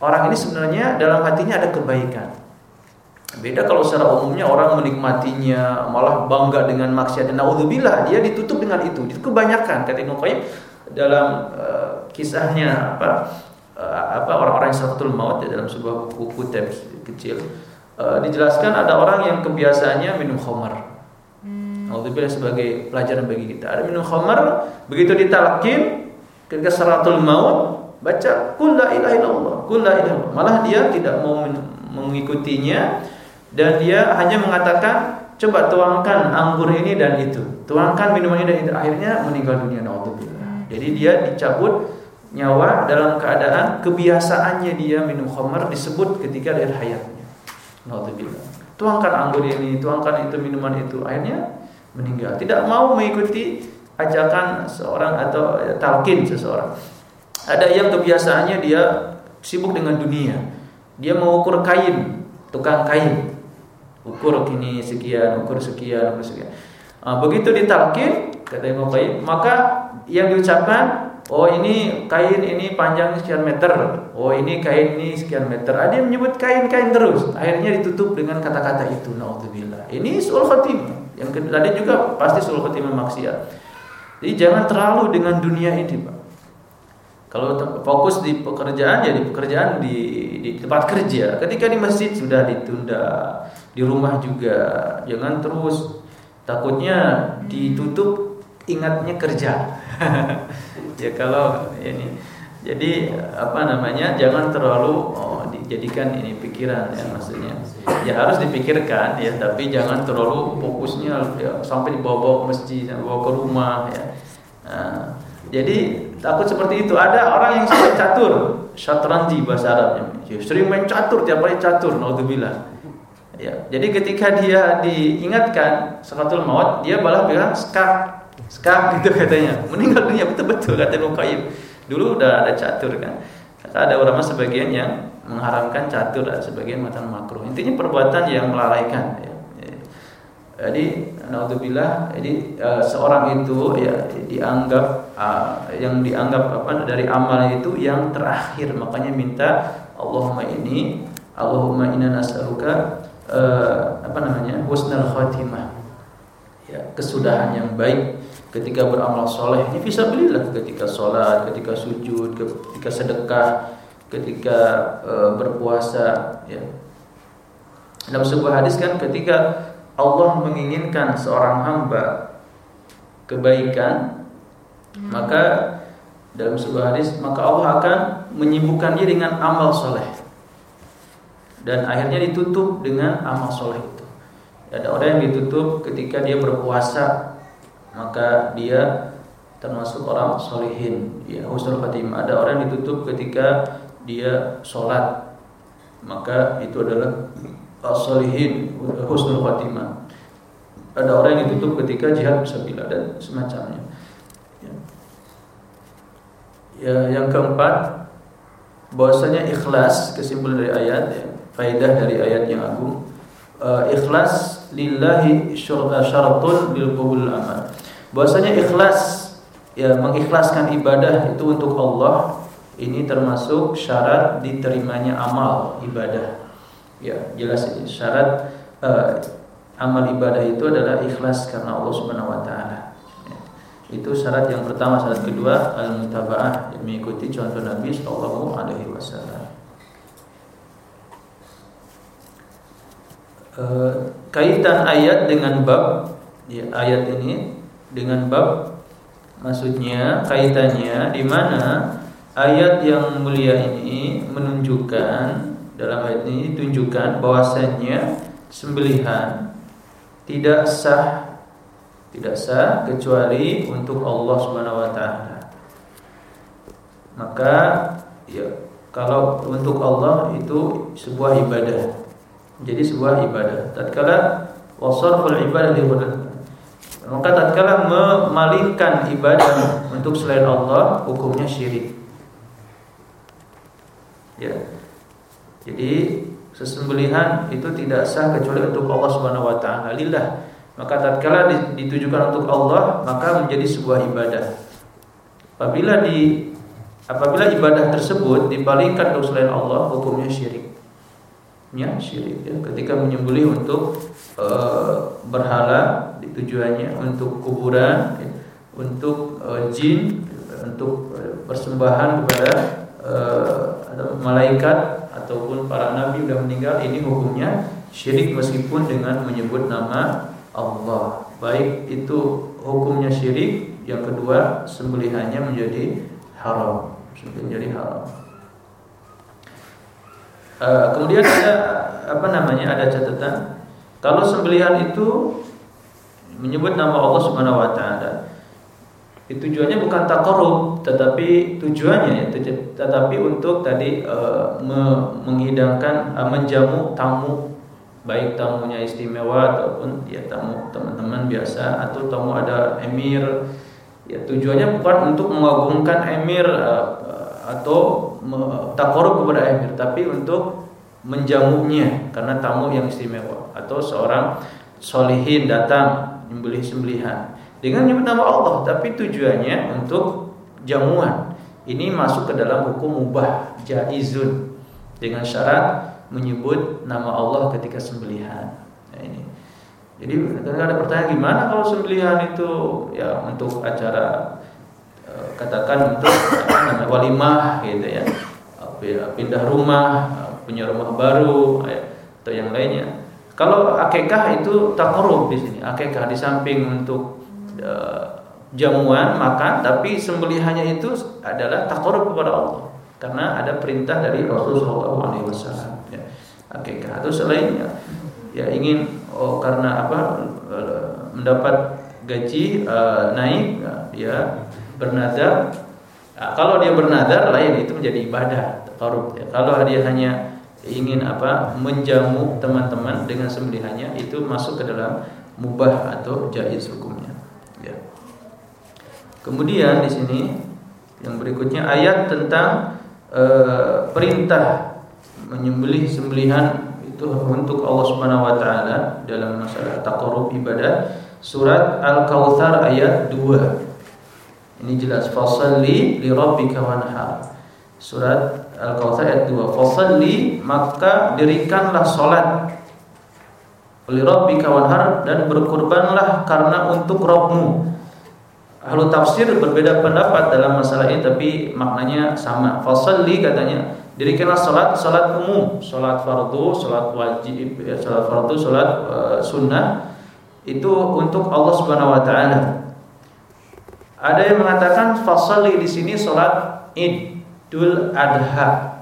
orang ini sebenarnya dalam hatinya ada kebaikan. Beda kalau secara umumnya orang menikmatinya malah bangga dengan maksiat dan naudzubillah dia ditutup dengan itu. Itu kebanyakan kata Ibnu Qayyim dalam uh, kisahnya apa uh, apa orang-orang yang satu maut ya, dalam sebuah buku teks kecil uh, dijelaskan ada orang yang kebiasaannya minum khamar. Naudzubillah sebagai pelajaran bagi kita. Ada minum khamar, begitu ditalkin ketika seratul maut baca kul la ilaha illallah, kul la ilaha Malah dia tidak mau mengikutinya dan dia hanya mengatakan coba tuangkan anggur ini dan itu, tuangkan minuman ini dan itu. Akhirnya meninggal dunia naudzubillah. Jadi dia dicabut nyawa dalam keadaan kebiasaannya dia minum khamar disebut ketika dari hayatnya. Naudzubillah. Tuangkan anggur ini, tuangkan itu minuman itu. Akhirnya meninggal. Tidak mau mengikuti ajakan seorang atau talkin seseorang. Ada yang kebiasaannya dia sibuk dengan dunia. Dia mau ukur kain, tukang kain. Ukur kini sekian, ukur sekian, ukur sekian. Nah, begitu ditalkin kata Imam Qayyim, maka yang diucapkan Oh ini kain ini panjang sekian meter. Oh ini kain ini sekian meter. Ada yang menyebut kain-kain terus. Akhirnya ditutup dengan kata-kata itu. Naudzubillah. Ini sul khatimah. Yang tadi juga pasti sul khatimah maksiat. Jadi jangan terlalu dengan dunia ini, Pak. Kalau fokus di pekerjaan ya pekerjaan di, di tempat kerja. Ketika di masjid sudah ditunda, di rumah juga. Jangan terus takutnya ditutup ingatnya kerja. *laughs* ya kalau ini. Jadi apa namanya jangan terlalu oh, dijadikan ini pikiran ya maksudnya. Ya harus dipikirkan ya tapi jangan terlalu fokusnya ya, sampai dibawa-bawa ke masjid bawa ke rumah ya. Nah, jadi takut seperti itu. Ada orang yang suka catur syatranji bahasa Arabnya. Ya, sering main catur tiap hari catur naudzubillah ya jadi ketika dia diingatkan sekatul maut dia malah bilang skak skak *laughs* gitu katanya meninggal dunia betul betul kata Mukayyim Dulu udah ada catur kan. Kata ada ulama sebagian yang mengharamkan catur dan sebagian matan makruh. Intinya perbuatan yang melalaikan ya. Jadi naudzubillah jadi uh, seorang itu ya dianggap uh, yang dianggap apa dari amal itu yang terakhir makanya minta Allahumma ini Allahumma inna nas'aluka uh, apa namanya husnul khatimah ya kesudahan yang baik ketika beramal soleh ini bisa belilah ketika sholat, ketika sujud, ketika sedekah, ketika e, berpuasa. Ya. Dalam sebuah hadis kan ketika Allah menginginkan seorang hamba kebaikan, maka dalam sebuah hadis maka Allah akan menyibukkan dia dengan amal soleh dan akhirnya ditutup dengan amal soleh itu. Ada orang yang ditutup ketika dia berpuasa maka dia termasuk orang solihin ya husnul khatimah. Ada orang yang ditutup ketika dia sholat maka itu adalah solihin husnul khatimah. Ada orang yang ditutup ketika jihad bila dan semacamnya. Ya. ya yang keempat bahwasanya ikhlas kesimpulan dari ayat ya, faidah dari ayat yang agung. Uh, ikhlas lillahi syaratun lil qabul amal bahwasanya ikhlas ya mengikhlaskan ibadah itu untuk Allah ini termasuk syarat diterimanya amal ibadah. Ya jelas ini. Syarat uh, amal ibadah itu adalah ikhlas karena Allah Subhanahu wa taala. Ya. itu syarat yang pertama. Syarat kedua al mutabaah mengikuti contoh Nabi sallallahu alaihi wasallam eh, kaitan ayat dengan bab ya, ayat ini dengan bab maksudnya kaitannya di mana ayat yang mulia ini menunjukkan dalam ayat ini tunjukkan bahwasannya sembelihan tidak sah tidak sah kecuali untuk Allah Subhanahu wa taala. Maka ya kalau untuk Allah itu sebuah ibadah. Jadi sebuah ibadah. Tatkala wasarful ibadah li maka tatkala memalingkan ibadah untuk selain Allah hukumnya syirik. Ya. Jadi sesembelihan itu tidak sah kecuali untuk Allah Subhanahu wa taala. Lillah. Maka tatkala ditujukan untuk Allah, maka menjadi sebuah ibadah. Apabila di apabila ibadah tersebut dipalingkan untuk selain Allah, hukumnya syirik. Ya, syirik ya. Ketika menyembelih untuk e, berhala tujuannya untuk kuburan, ya, untuk e, jin, untuk e, persembahan kepada e, malaikat ataupun para nabi sudah meninggal, ini hukumnya syirik meskipun dengan menyebut nama Allah. Baik itu hukumnya syirik, yang kedua sembelihannya menjadi haram, menjadi haram. Uh, kemudian ada apa namanya ada catatan. Kalau sembelihan itu menyebut nama Allah Subhanahu wa taala itu tujuannya bukan takarub tetapi tujuannya ya tetapi untuk tadi uh, menghidangkan uh, menjamu tamu baik tamunya istimewa ataupun ya tamu teman-teman biasa atau tamu ada emir. Ya tujuannya bukan untuk mengagungkan emir uh, atau takorup kepada emir tapi untuk menjamunya karena tamu yang istimewa atau seorang solihin datang membeli sembelihan dengan menyebut nama Allah tapi tujuannya untuk jamuan ini masuk ke dalam hukum mubah jaizun dengan syarat menyebut nama Allah ketika sembelihan. Nah, ini. Jadi ada pertanyaan gimana kalau sembelihan itu ya untuk acara katakan untuk walimah gitu ya. ya pindah rumah, punya rumah baru ya, atau yang lainnya. Kalau akekah itu takarub di sini. Akekah di samping untuk uh, jamuan makan tapi sembelihannya itu adalah takarub kepada Allah karena ada perintah dari Rasulullah SAW akikah atau selainnya ya ingin oh karena apa eh, mendapat gaji uh, naik ya bernadar nah, kalau dia bernadar lain itu menjadi ibadah takarub ya. kalau dia hanya ingin apa menjamu teman-teman dengan sembelihannya itu masuk ke dalam mubah atau jaiz hukumnya ya kemudian di sini yang berikutnya ayat tentang uh, perintah menyembelih sembelihan itu untuk Allah Subhanahu wa taala dalam masalah taqarrub ibadah surat Al-Kautsar ayat 2. Ini jelas fasalli li rabbika wanhar. Surat Al-Kautsar ayat 2. Fasalli maka dirikanlah salat li rabbika wanhar dan berkurbanlah karena untuk Rabbmu. Ahlu tafsir berbeda pendapat dalam masalah ini tapi maknanya sama. Fasalli katanya Dirikanlah salat salat umum, salat fardu, salat wajib, ya, salat fardu, salat uh, sunnah itu untuk Allah Subhanahu wa taala. Ada yang mengatakan fasali di sini salat Idul Adha.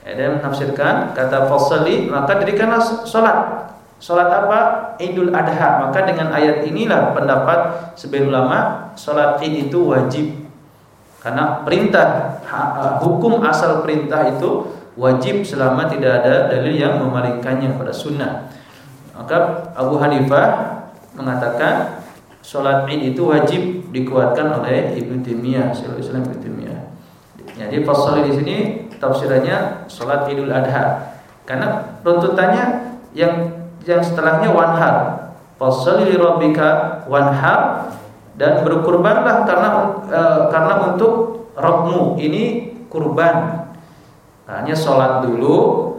Ada yang menafsirkan kata fasali maka dirikanlah salat. Salat apa? Idul Adha. Maka dengan ayat inilah pendapat sebagian ulama salat Id itu wajib karena perintah hukum asal perintah itu wajib selama tidak ada dalil yang memalingkannya pada sunnah. Maka Abu Hanifah mengatakan sholat id itu wajib dikuatkan oleh Ibnu Taimiyah, Syaikhul Islam Ibnu Taimiyah. Jadi fasal di sini tafsirannya sholat Idul Adha. Karena runtutannya yang yang setelahnya wanhar. Fasal li rabbika wanhar dan berkurbanlah karena e, karena untuk rohmu ini kurban. Hanya sholat dulu,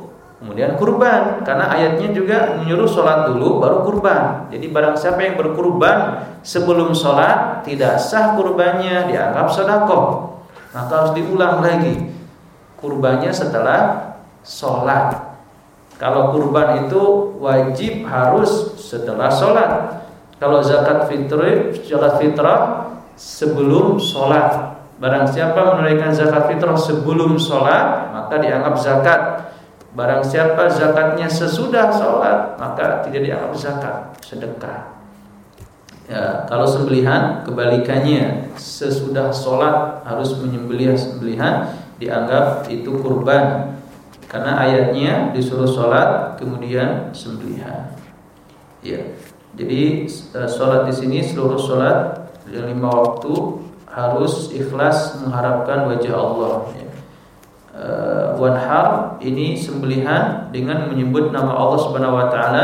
kemudian kurban. Karena ayatnya juga menyuruh sholat dulu, baru kurban. Jadi barang siapa yang berkurban sebelum sholat tidak sah kurbannya dianggap sodako. Maka harus diulang lagi kurbannya setelah sholat. Kalau kurban itu wajib harus setelah sholat. Kalau zakat fitri, zakat fitrah sebelum sholat. Barang siapa menunaikan zakat fitrah sebelum sholat, maka dianggap zakat. Barang siapa zakatnya sesudah sholat, maka tidak dianggap zakat, sedekah. Ya, kalau sembelihan kebalikannya sesudah sholat harus menyembelih sembelihan dianggap itu kurban karena ayatnya disuruh sholat kemudian sembelihan. Ya, jadi eh, sholat di sini seluruh sholat lima waktu harus ikhlas mengharapkan wajah Allah. Ya. Uh, wanhar ini sembelihan dengan menyebut nama Allah Subhanahu Wa Taala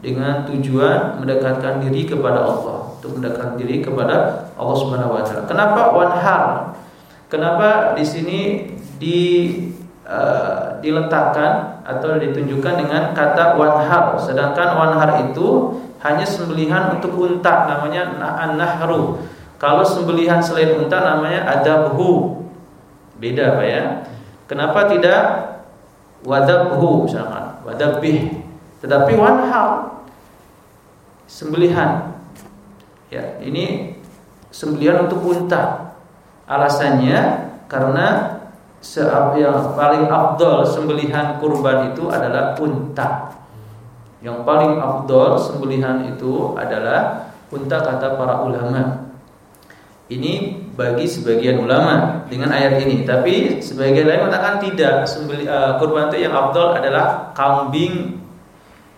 dengan tujuan mendekatkan diri kepada Allah, untuk mendekatkan diri kepada Allah Subhanahu Wa Taala. Kenapa wanhar? Kenapa di sini di uh, diletakkan atau ditunjukkan dengan kata wanhar, sedangkan wanhar itu hanya sembelihan untuk unta namanya an-nahru. Kalau sembelihan selain unta namanya adabhu. Beda Pak ya. Kenapa tidak wadabhu misalkan, wadabih. Tetapi wanhar sembelihan. Ya, ini sembelihan untuk unta. Alasannya karena yang paling afdol sembelihan kurban itu adalah unta. Yang paling afdol sembelihan itu adalah unta kata para ulama. Ini bagi sebagian ulama dengan ayat ini, tapi sebagian lain mengatakan tidak. Uh, kurban itu yang afdol adalah kambing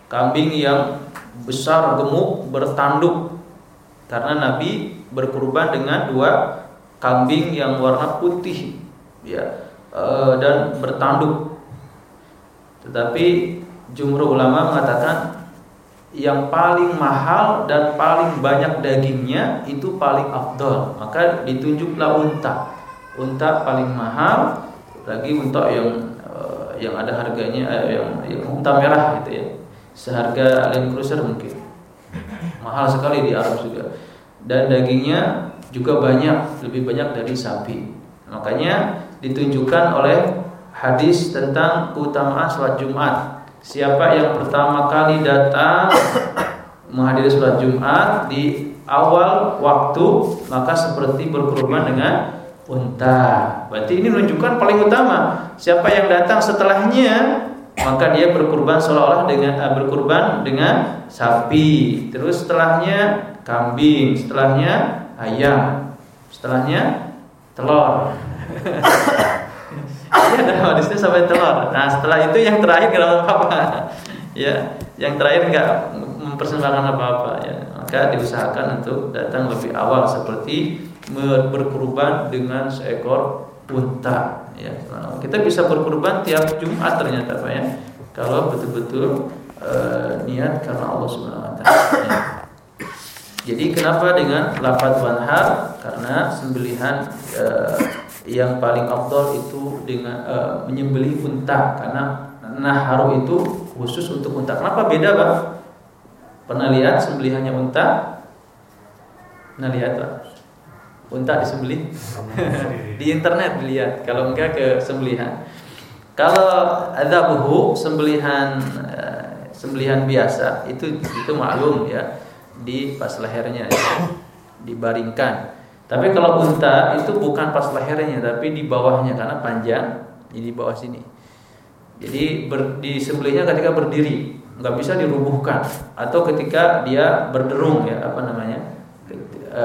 kambing yang besar gemuk bertanduk karena Nabi berkurban dengan dua kambing yang warna putih ya uh, dan bertanduk. Tetapi jumhur ulama mengatakan yang paling mahal dan paling banyak dagingnya itu paling afdol. Maka ditunjuklah unta. Unta paling mahal lagi unta yang uh, yang ada harganya uh, yang, yang unta merah gitu ya. Seharga Land Cruiser mungkin. Mahal sekali di Arab juga. Dan dagingnya juga banyak lebih banyak dari sapi. Makanya ditunjukkan oleh hadis tentang keutamaan sholat Jumat Siapa yang pertama kali datang menghadiri sholat Jumat di awal waktu maka seperti berkorban dengan unta. Berarti ini menunjukkan paling utama. Siapa yang datang setelahnya maka dia berkorban seolah-olah dengan uh, berkurban dengan sapi. Terus setelahnya kambing, setelahnya ayam, setelahnya telur. *laughs* Iya, ada hadisnya sampai telur. Nah, setelah itu yang terakhir nggak apa-apa. ya, yang terakhir nggak mempersembahkan apa-apa ya. Maka diusahakan untuk datang lebih awal seperti berkurban dengan seekor unta ya. Nah, kita bisa berkurban tiap Jumat ternyata Pak ya. Kalau betul-betul uh, niat karena Allah Subhanahu wa taala. Ya. Jadi kenapa dengan lafaz wanhar? Karena sembelihan uh, yang paling afdol itu dengan uh, menyembelih unta karena naharu itu khusus untuk unta. Kenapa beda, Pak? Pernah lihat sembelihannya unta? Pernah lihat, Pak? Unta disembelih? *laughs* Di internet dilihat, kalau enggak ke sembelihan. Kalau ada buhu sembelihan uh, sembelihan biasa itu itu maklum ya di pas lehernya ya, dibaringkan tapi kalau unta itu bukan pas lehernya tapi di bawahnya karena panjang, jadi di bawah sini. Jadi ber, disembelihnya ketika berdiri, nggak bisa dirubuhkan atau ketika dia berderung ya apa namanya? E,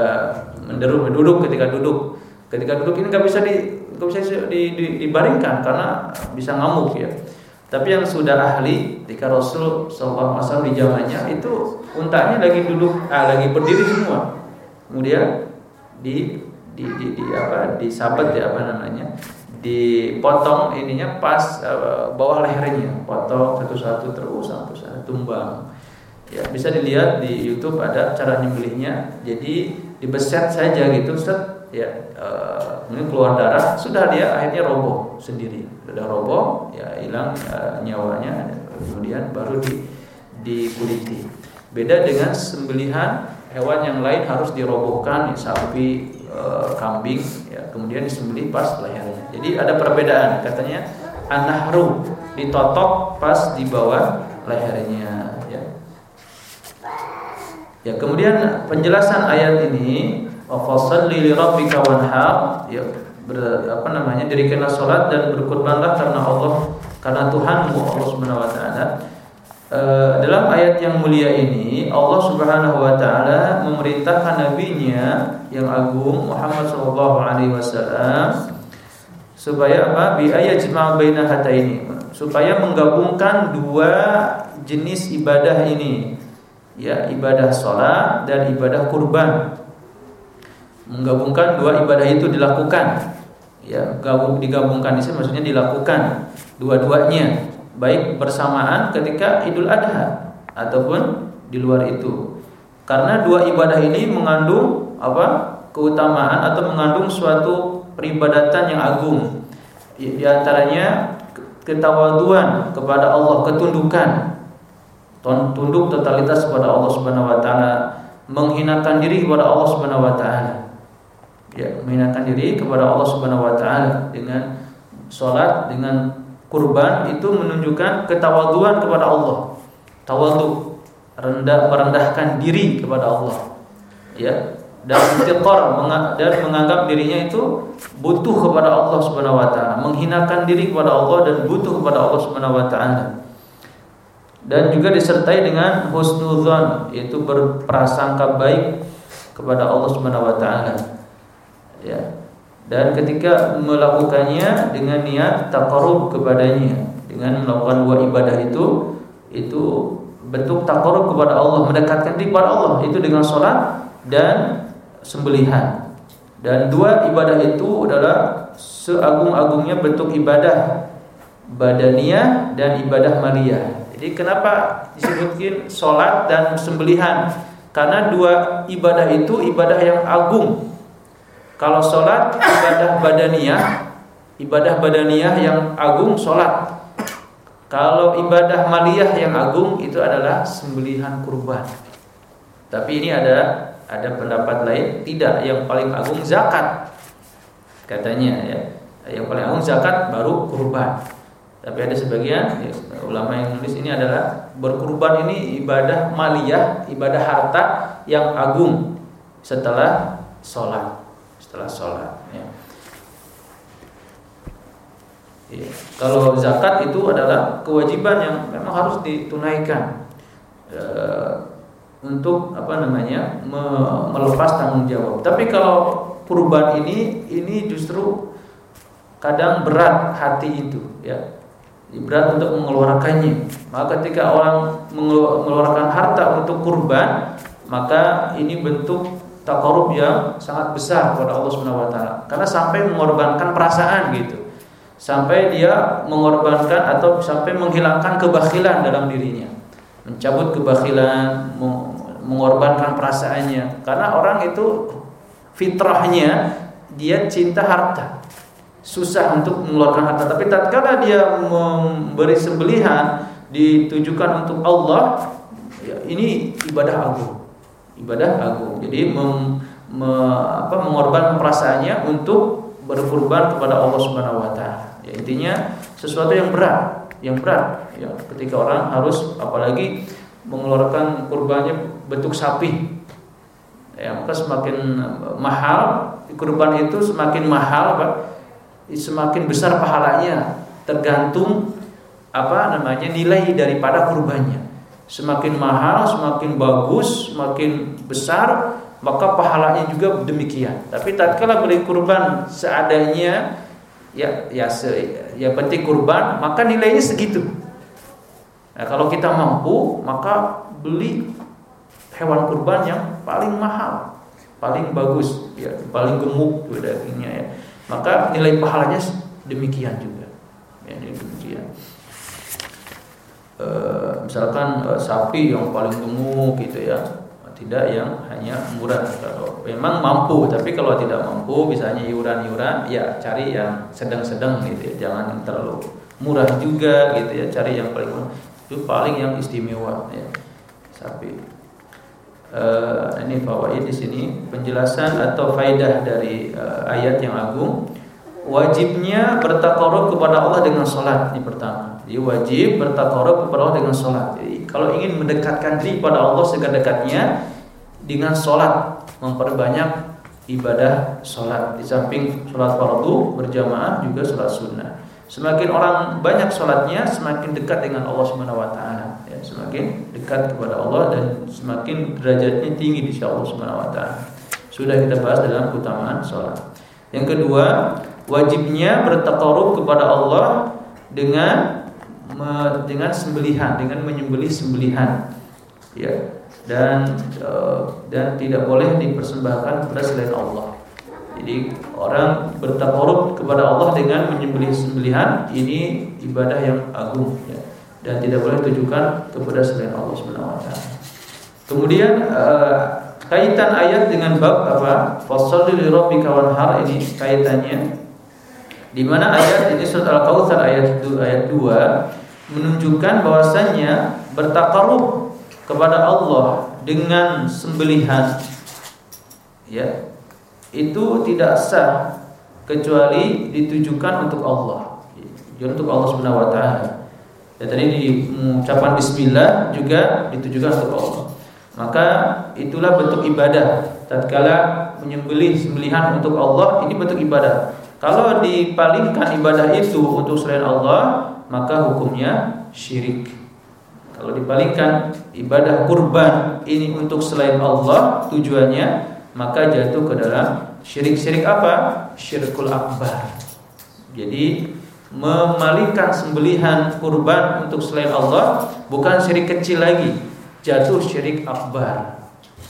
menderung duduk ketika duduk. Ketika duduk ini nggak bisa di nggak bisa di, di, dibaringkan karena bisa ngamuk ya. Tapi yang sudah ahli ketika Rasul SAW di zamannya itu untanya lagi duduk, ah, lagi berdiri semua. Kemudian di di di, di apa disabet ya apa namanya dipotong ininya pas uh, bawah lehernya potong satu-satu terus sampai sana tumbang. Ya bisa dilihat di YouTube ada cara nyembelihnya. Jadi dibeset saja gitu set ya uh, keluar darah sudah dia akhirnya roboh sendiri. Sudah roboh ya hilang uh, nyawanya kemudian baru di dikuliti beda dengan sembelihan hewan yang lain harus dirobohkan sapi e, kambing ya kemudian disembelih pas lehernya jadi ada perbedaan katanya anahru ditotok pas di bawah lehernya ya. Ya, kemudian penjelasan ayat ini Wafasalli li rabbika wanhar ya ber, apa namanya dirikanlah salat dan berkurbanlah karena Allah karena Tuhanmu Allah Subhanahu wa taala. E, dalam ayat yang mulia ini Allah Subhanahu wa taala memerintahkan nabinya yang agung Muhammad sallallahu alaihi wasallam supaya apa? Bi ayajma baina hataini. Supaya menggabungkan dua jenis ibadah ini ya ibadah sholat dan ibadah kurban. Menggabungkan dua ibadah itu dilakukan ya gabung digabungkan di maksudnya dilakukan dua-duanya baik bersamaan ketika Idul Adha ataupun di luar itu. Karena dua ibadah ini mengandung apa keutamaan atau mengandung suatu peribadatan yang agung. Di antaranya ketawaduan kepada Allah ketundukan. Tunduk totalitas kepada Allah Subhanahu wa taala menghinakan diri kepada Allah Subhanahu wa taala. Ya menghinakan diri kepada Allah Subhanahu wa taala dengan salat dengan kurban itu menunjukkan ketawaduan kepada Allah. Tawadhu rendah merendahkan diri kepada Allah. Ya, dan istiqar dan menganggap dirinya itu butuh kepada Allah Subhanahu wa taala, menghinakan diri kepada Allah dan butuh kepada Allah Subhanahu wa taala. Dan juga disertai dengan husnudzon yaitu berprasangka baik kepada Allah Subhanahu wa taala ya dan ketika melakukannya dengan niat takarub kepadanya dengan melakukan dua ibadah itu itu bentuk takarub kepada Allah mendekatkan diri kepada Allah itu dengan sholat dan sembelihan. Dan dua ibadah itu adalah seagung-agungnya bentuk ibadah badaniyah dan ibadah maliyah. Jadi kenapa disebutkan sholat dan sembelihan? Karena dua ibadah itu ibadah yang agung kalau sholat ibadah badaniyah, ibadah badaniyah yang agung sholat. Kalau ibadah maliyah yang agung itu adalah sembelihan kurban. Tapi ini ada ada pendapat lain tidak. Yang paling agung zakat. Katanya ya. Yang paling agung zakat baru kurban. Tapi ada sebagian ya, ulama yang nulis ini adalah berkurban ini ibadah maliyah ibadah harta yang agung setelah sholat setelah sholat. Ya. Ya. Kalau zakat itu adalah kewajiban yang memang harus ditunaikan e, untuk apa namanya me, melepas tanggung jawab. Tapi kalau kurban ini ini justru kadang berat hati itu, ya berat untuk mengeluarkannya. Maka ketika orang mengeluarkan harta untuk kurban, maka ini bentuk takarub yang sangat besar kepada Allah Subhanahu wa taala. Karena sampai mengorbankan perasaan gitu. Sampai dia mengorbankan atau sampai menghilangkan kebakhilan dalam dirinya. Mencabut kebakhilan, mengorbankan perasaannya. Karena orang itu fitrahnya dia cinta harta. Susah untuk mengeluarkan harta, tapi tatkala dia memberi sembelihan ditujukan untuk Allah, ya, ini ibadah agung ibadah agung. Jadi mem, me, apa, mengorbankan perasaannya untuk berkurban kepada Allah Subhanahu wa taala. Ya, intinya sesuatu yang berat, yang berat ya ketika orang harus apalagi mengeluarkan kurbannya bentuk sapi. Ya, maka semakin mahal kurban itu semakin mahal Pak. Semakin besar pahalanya tergantung apa namanya nilai daripada kurbannya semakin mahal, semakin bagus, semakin besar, maka pahalanya juga demikian. Tapi tatkala beli kurban seadanya, ya ya se, ya penting kurban, maka nilainya segitu. Nah, kalau kita mampu, maka beli hewan kurban yang paling mahal, paling bagus, ya paling gemuk dagingnya ya. Maka nilai pahalanya demikian juga. Ya, demikian. Eh, misalkan e, sapi yang paling gemuk gitu ya. Tidak yang hanya murah kalau memang mampu tapi kalau tidak mampu misalnya iuran-iuran ya cari yang sedang-sedang gitu ya. Jangan yang terlalu murah juga gitu ya. Cari yang paling murah. Itu paling yang istimewa ya sapi. Uh, ini fawaid di sini. Penjelasan atau faidah dari uh, ayat yang agung. Wajibnya bertakarub kepada Allah dengan sholat ini pertama Dia wajib bertakarub kepada Allah dengan sholat. Jadi kalau ingin mendekatkan diri pada Allah sedekat-dekatnya dengan sholat, memperbanyak ibadah sholat. Di samping sholat fardu berjamaah juga sholat sunnah. Semakin orang banyak sholatnya, semakin dekat dengan Allah Subhanahu Wa Taala. Ya, semakin dekat kepada Allah dan semakin derajatnya tinggi di sisi Allah Subhanahu Wa Taala. Sudah kita bahas dalam keutamaan sholat. Yang kedua, wajibnya bertakarub kepada Allah dengan dengan sembelihan, dengan menyembelih sembelihan. Ya. Dan uh, dan tidak boleh dipersembahkan kepada selain Allah. Jadi orang bertakarub kepada Allah dengan menyembelih sembelihan ini ibadah yang agung ya. dan tidak boleh ditujukan kepada selain Allah Subhanahu wa taala. Kemudian uh, kaitan ayat dengan bab apa? Fasholli li rabbika wanhar ini kaitannya di mana ayat ini surat Al-Kautsar ayat 2 ayat 2 menunjukkan bahwasannya bertakarub kepada Allah dengan sembelihan. Ya. Itu tidak sah kecuali ditujukan untuk Allah. Ya, untuk Allah Subhanahu wa taala. Ya tadi di ucapan bismillah juga ditujukan untuk Allah. Maka itulah bentuk ibadah. Tatkala menyembelih sembelihan untuk Allah ini bentuk ibadah. Kalau dipalingkan ibadah itu untuk selain Allah maka hukumnya syirik. Kalau dipalingkan ibadah kurban ini untuk selain Allah tujuannya maka jatuh ke dalam syirik-syirik apa? Syirkul akbar. Jadi memalingkan sembelihan kurban untuk selain Allah bukan syirik kecil lagi, jatuh syirik akbar.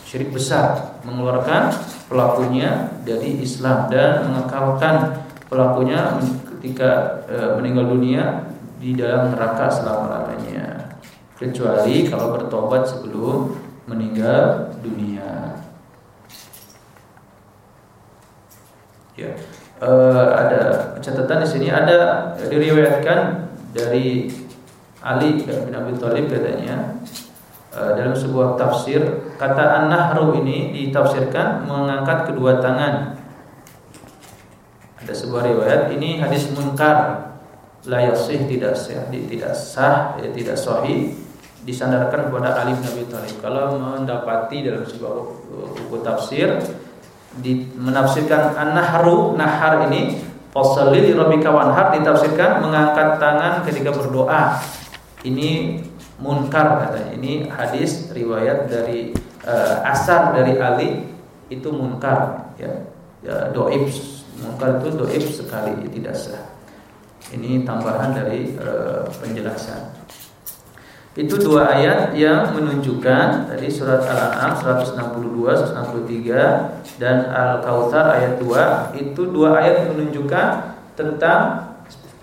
Syirik besar mengeluarkan pelakunya dari Islam dan mengekalkan pelakunya ketika e, meninggal dunia di dalam neraka selama-lamanya kecuali kalau bertobat sebelum meninggal dunia. Ya, e, ada catatan di sini ada diriwayatkan dari Ali bin Abi Thalib katanya e, dalam sebuah tafsir kata an-nahru ini ditafsirkan mengangkat kedua tangan. Ada sebuah riwayat ini hadis munkar la yasih tidak sah tidak sah ya, tidak sahih disandarkan kepada Ali bin Abi. Kalau mendapati dalam sebuah buku tafsir di, menafsirkan an-nahru nahar ini fasalli li rabbika wanhar ditafsirkan mengangkat tangan ketika berdoa. Ini munkar katanya. Ini hadis riwayat dari uh, asar dari Ali itu munkar ya. ya doib munkar itu doib sekali tidak sah. Ini tambahan dari uh, penjelasan. Itu dua ayat yang menunjukkan tadi surat Al-An'am 162, 163 dan Al-Kautsar ayat 2 itu dua ayat menunjukkan tentang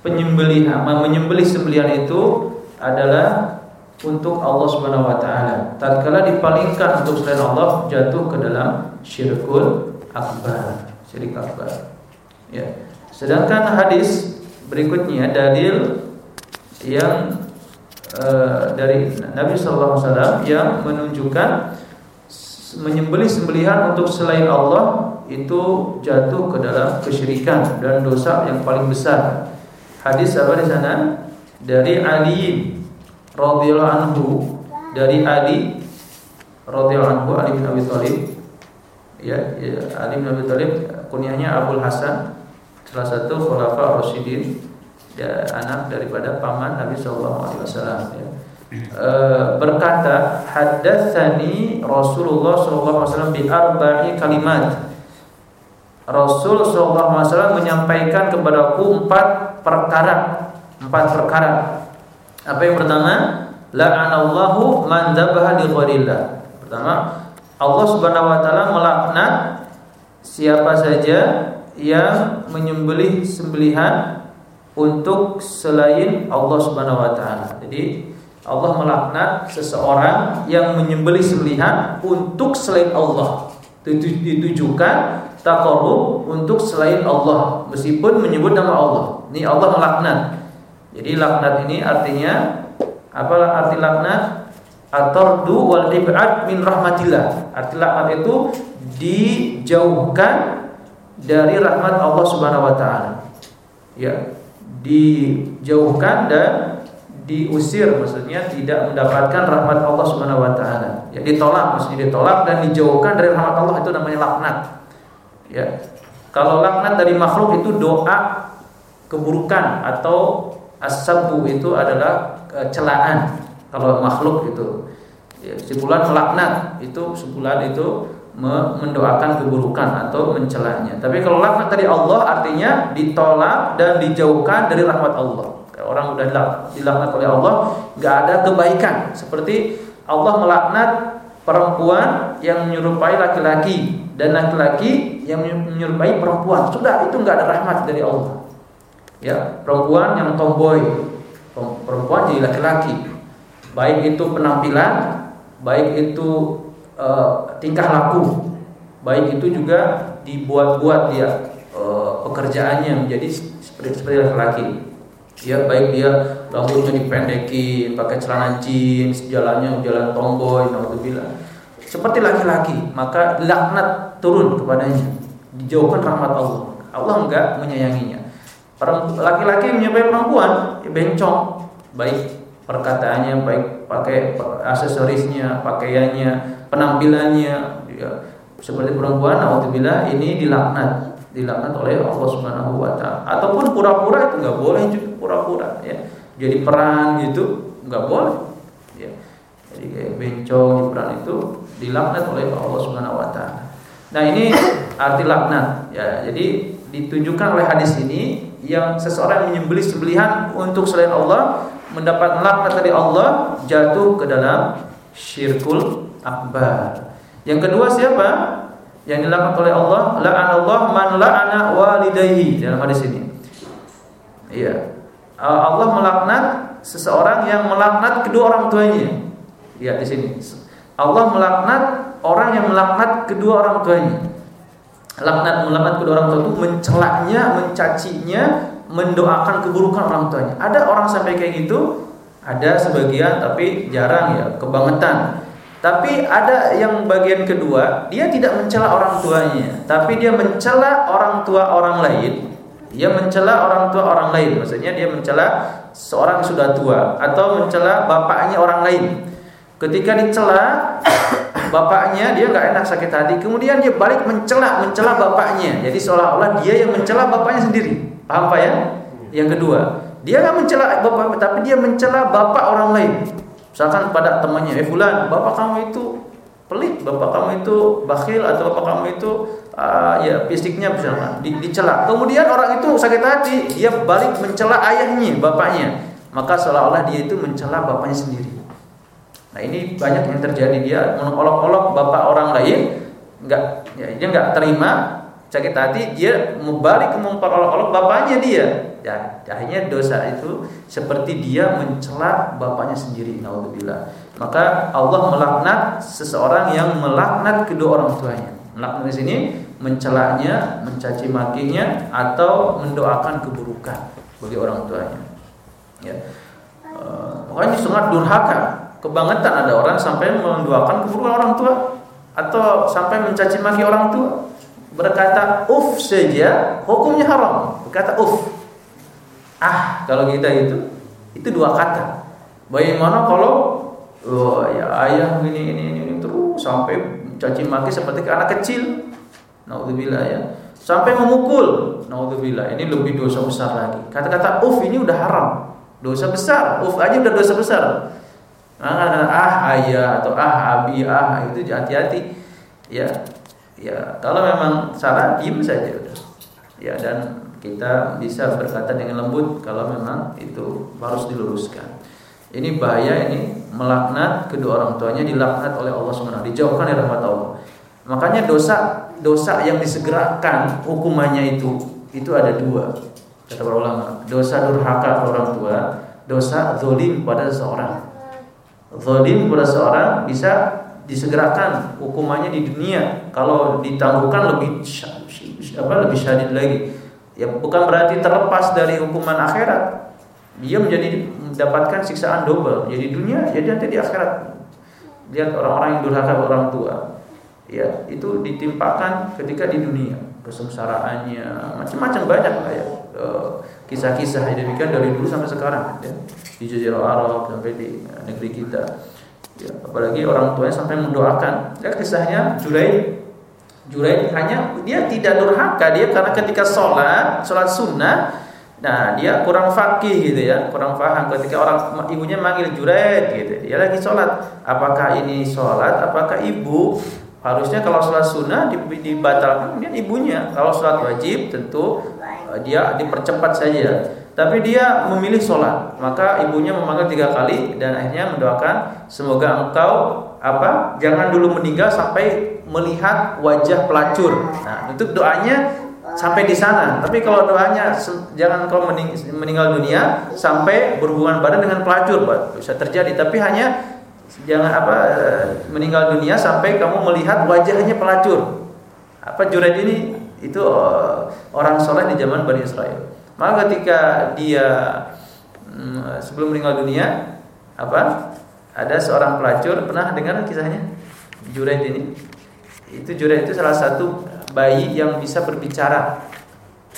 penyembelihan, menyembelih sembelihan itu adalah untuk Allah Subhanahu wa taala. Tatkala dipalingkan untuk selain Allah jatuh ke dalam syirkul akbar, syirik akbar. Ya. Sedangkan hadis berikutnya dalil yang uh, dari Nabi Sallallahu Alaihi yang menunjukkan menyembelih sembelihan untuk selain Allah itu jatuh ke dalam kesyirikan dan dosa yang paling besar. Hadis apa di sana? Dari Ali radhiyallahu anhu dari Ali radhiyallahu anhu Ali bin Abi Thalib ya, ya Ali bin Abi Thalib kunyahnya Abdul Hasan salah satu khulafa Rasyidin ya, anak daripada paman Nabi Shallallahu Alaihi Wasallam ya. e, berkata hadatsani Rasulullah Shallallahu Alaihi Wasallam bi arba'i kalimat. Rasul Shallallahu Alaihi Wasallam menyampaikan kepadaku empat perkara empat perkara. Apa yang pertama? La'anallahu man dzabaha li pertama Allah Subhanahu wa taala melaknat siapa saja yang menyembelih sembelihan untuk selain Allah Subhanahu wa taala. Jadi Allah melaknat seseorang yang menyembelih sembelihan untuk selain Allah. Ditujukan takarub untuk selain Allah meskipun menyebut nama Allah. Ini Allah melaknat. Jadi laknat ini artinya apa arti laknat? Atardu wal ibad min rahmatillah. Arti laknat itu dijauhkan dari rahmat Allah Subhanahu wa taala. Ya, dijauhkan dan diusir maksudnya tidak mendapatkan rahmat Allah Subhanahu wa taala. Ya ditolak maksudnya ditolak dan dijauhkan dari rahmat Allah itu namanya laknat. Ya. Kalau laknat dari makhluk itu doa keburukan atau asabu itu adalah e, celaan kalau makhluk itu. Ya, sebulan melaknat itu sebulan itu mendoakan keburukan atau mencelanya. Tapi kalau laknat dari Allah artinya ditolak dan dijauhkan dari rahmat Allah. Orang udah dilaknat oleh Allah nggak ada kebaikan. Seperti Allah melaknat perempuan yang menyerupai laki-laki dan laki-laki yang menyerupai perempuan. Sudah itu nggak ada rahmat dari Allah. Ya perempuan yang tomboy perempuan jadi laki-laki. Baik itu penampilan baik itu uh, tingkah laku. Baik itu juga dibuat-buat dia uh, pekerjaannya menjadi seperti seperti laki-laki. Ya baik dia rambutnya dipendekin pakai celana jeans jalannya jalan tomboy naudzubillah. Seperti laki-laki maka laknat turun kepadanya. Dijauhkan rahmat Allah. Allah enggak menyayanginya. Laki-laki menyayangi perempuan bencong. Baik perkataannya baik pakai aksesorisnya pakaiannya penampilannya ya. seperti perempuan naudzubillah ini dilaknat dilaknat oleh Allah Subhanahu wa taala. Ataupun pura-pura itu nggak boleh juga pura-pura ya. Jadi peran gitu nggak boleh. Ya. Jadi kayak bencong peran itu dilaknat oleh Allah Subhanahu wa taala. Nah, ini arti laknat ya. Jadi ditunjukkan oleh hadis ini yang seseorang menyembelih sembelihan untuk selain Allah mendapat laknat dari Allah jatuh ke dalam syirkul akbar. Yang kedua siapa? yang dilaknat oleh Allah la'anallah man la'ana walidayhi dalam hadis ini. Iya. Allah melaknat seseorang yang melaknat kedua orang tuanya. Lihat di sini. Allah melaknat orang yang melaknat kedua orang tuanya. Laknat melaknat kedua orang tua itu mencelaknya, mencacinya, mendoakan keburukan orang tuanya. Ada orang sampai kayak gitu? Ada sebagian tapi jarang ya, kebangetan. Tapi ada yang bagian kedua, dia tidak mencela orang tuanya, tapi dia mencela orang tua orang lain. Dia mencela orang tua orang lain, maksudnya dia mencela seorang sudah tua atau mencela bapaknya orang lain. Ketika dicela *coughs* bapaknya, dia nggak enak sakit hati. Kemudian dia balik mencela mencela bapaknya. Jadi seolah-olah dia yang mencela bapaknya sendiri. Paham pak ya? Yang kedua, dia nggak mencela bapak, tapi dia mencela bapak orang lain. Misalkan pada temannya, eh fulan, bapak kamu itu pelit, bapak kamu itu bakhil atau bapak kamu itu uh, ya fisiknya misalkan di, dicela. Kemudian orang itu sakit hati, dia balik mencela ayahnya, bapaknya. Maka seolah-olah dia itu mencela bapaknya sendiri. Nah ini banyak yang terjadi dia mengolok-olok bapak orang lain, enggak ya, dia enggak terima sakit hati dia membalik memperolok-olok bapaknya dia. Ya akhirnya dosa itu seperti dia mencela bapaknya sendiri naudzubillah. Maka Allah melaknat seseorang yang melaknat kedua orang tuanya. Melaknat di sini mencelanya mencaci makinya atau mendoakan keburukan bagi orang tuanya. Ya. E, pokoknya sangat durhaka. Kebangetan ada orang sampai mendoakan keburukan orang tua atau sampai mencaci maki orang tua berkata uf saja hukumnya haram. Berkata uf. Ah, kalau kita itu itu dua kata. Bagaimana kalau oh ya ayah ini ini ini, ini terus sampai caci maki seperti ke anak kecil. Nauzubillah ya. Sampai memukul. Nauzubillah. Ini lebih dosa besar lagi. Kata-kata uf ini udah haram. Dosa besar. Uf aja udah dosa besar. Ah ayah atau ah abi ah itu hati-hati. Ya, ya kalau memang salah diem saja ya dan kita bisa berkata dengan lembut kalau memang itu harus diluruskan. Ini bahaya ini melaknat kedua orang tuanya dilaknat oleh Allah SWT dijauhkan dari rahmat Allah. Makanya dosa dosa yang disegerakan hukumannya itu itu ada dua kata para ulama. Dosa durhaka orang tua dosa zolim pada seseorang. Zolim pada seseorang bisa disegerakan hukumannya di dunia. Kalau ditangguhkan lebih apa lebih syadid lagi. Ya bukan berarti terlepas dari hukuman akhirat. Dia menjadi mendapatkan siksaan double jadi dunia jadi nanti di akhirat. Lihat orang-orang yang durhaka orang tua. Ya itu ditimpakan ketika di dunia. Kesengsaraannya macam-macam banyak lah ya. Kisah-kisah yang demikian dari dulu sampai sekarang ya. di Jazirah Arab sampai di negeri kita ya, apalagi orang tuanya sampai mendoakan. Ya kisahnya Juraid Juraid hanya dia tidak durhaka dia karena ketika sholat sholat sunnah nah dia kurang fakih gitu ya kurang paham. Ketika orang ibunya manggil Juraid gitu dia lagi sholat. Apakah ini sholat? Apakah ibu? Harusnya kalau sholat sunnah dibatalkan kemudian ibunya. Kalau sholat wajib tentu eh, dia dipercepat saja tapi dia memilih sholat, maka ibunya memanggil tiga kali dan akhirnya mendoakan semoga engkau apa jangan dulu meninggal sampai melihat wajah pelacur. Nah itu doanya sampai di sana. Tapi kalau doanya jangan engkau mening meninggal dunia sampai berhubungan badan dengan pelacur, bisa terjadi. Tapi hanya jangan apa meninggal dunia sampai kamu melihat wajahnya pelacur. Apa Junaid ini itu eh, orang soleh di zaman Bani Israel. Maka ketika dia hmm, sebelum meninggal dunia, apa? Ada seorang pelacur pernah dengar kisahnya? Juraid ini. Itu Juraid itu salah satu bayi yang bisa berbicara.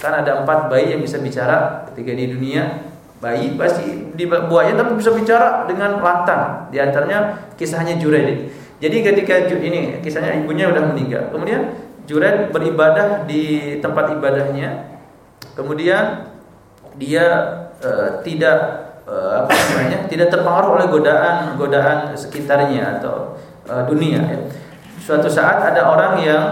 Kan ada empat bayi yang bisa bicara ketika di dunia. Bayi pasti di buaya tapi bisa bicara dengan lantang. Di antaranya kisahnya Juraid. Jadi ketika ini kisahnya ibunya udah meninggal. Kemudian Juraid beribadah di tempat ibadahnya. Kemudian dia uh, tidak uh, apa namanya tidak terpengaruh oleh godaan godaan sekitarnya atau uh, dunia ya. Suatu saat ada orang yang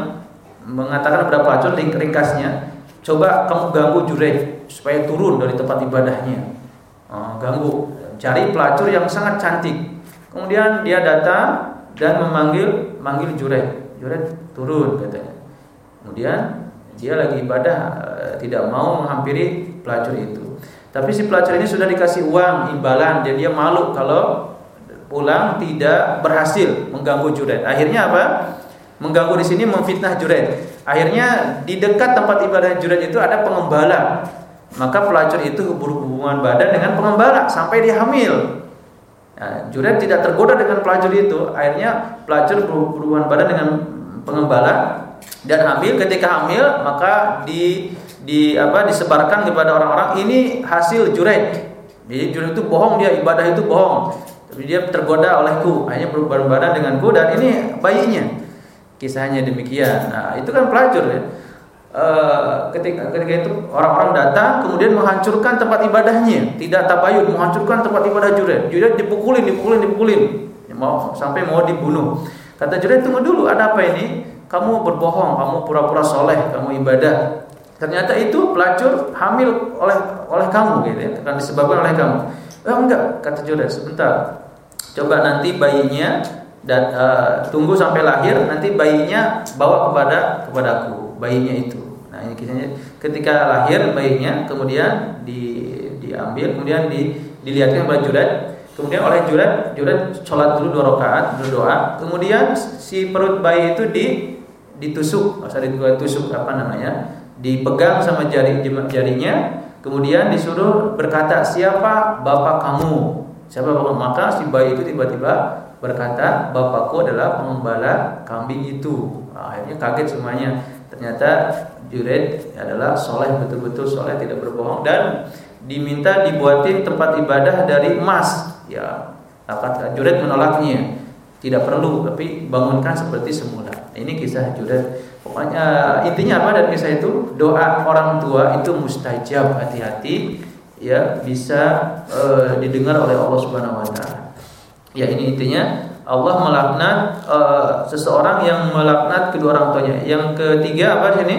mengatakan kepada pelacur ringkasnya, coba kamu ganggu Jureid supaya turun dari tempat ibadahnya. Uh, ganggu, cari pelacur yang sangat cantik. Kemudian dia datang dan memanggil manggil Jureid. Jureid turun katanya. Kemudian dia lagi ibadah tidak mau menghampiri pelacur itu. Tapi si pelacur ini sudah dikasih uang imbalan dan dia malu kalau pulang tidak berhasil mengganggu Juret. Akhirnya apa? Mengganggu di sini memfitnah Juret. Akhirnya di dekat tempat ibadah Juret itu ada pengembala. Maka pelacur itu berhubungan badan dengan pengembala sampai dia hamil. Nah, Juret tidak tergoda dengan pelacur itu. Akhirnya pelacur berhubungan badan dengan pengembala dan hamil. Ketika hamil maka di di apa disebarkan kepada orang-orang ini hasil juret. Jadi juret itu bohong dia ibadah itu bohong. Tapi dia tergoda olehku, hanya berbadan badan denganku dan ini bayinya. Kisahnya demikian. Nah, itu kan pelacur ya. E, ketika ketika itu orang-orang datang kemudian menghancurkan tempat ibadahnya, tidak tabayun, menghancurkan tempat ibadah juret. Juret dipukulin, dipukulin, dipukulin. Mau sampai mau dibunuh. Kata juret tunggu dulu, ada apa ini? Kamu berbohong, kamu pura-pura soleh, kamu ibadah. Ternyata itu pelacur hamil oleh oleh kamu gitu ya, akan disebabkan oleh kamu. Oh enggak, kata Judas, sebentar. Coba nanti bayinya dan uh, tunggu sampai lahir, nanti bayinya bawa kepada kepadaku, bayinya itu. Nah, ini kisahnya ketika lahir bayinya kemudian di diambil, kemudian di dilihatkan kepada Judas. Kemudian oleh Judas, Judas sholat dulu dua rakaat, berdoa. Kemudian si perut bayi itu di ditusuk, masa ditusuk apa namanya? Dipegang sama jari jarinya, kemudian disuruh berkata siapa bapak kamu? Siapa bapak? Maka si bayi itu tiba-tiba berkata bapakku adalah pengembala kambing itu. Nah, akhirnya kaget semuanya. Ternyata Jured adalah soleh betul-betul soleh tidak berbohong dan diminta dibuatin tempat ibadah dari emas. Ya, kata Jured menolaknya. Tidak perlu, tapi bangunkan seperti semula. Ini kisah Jured Pokoknya intinya apa dari kisah itu? Doa orang tua itu mustajab, hati-hati ya bisa uh, didengar oleh Allah Subhanahu wa taala. Ya ini intinya Allah melaknat uh, seseorang yang melaknat kedua orang tuanya. Yang ketiga apa di sini?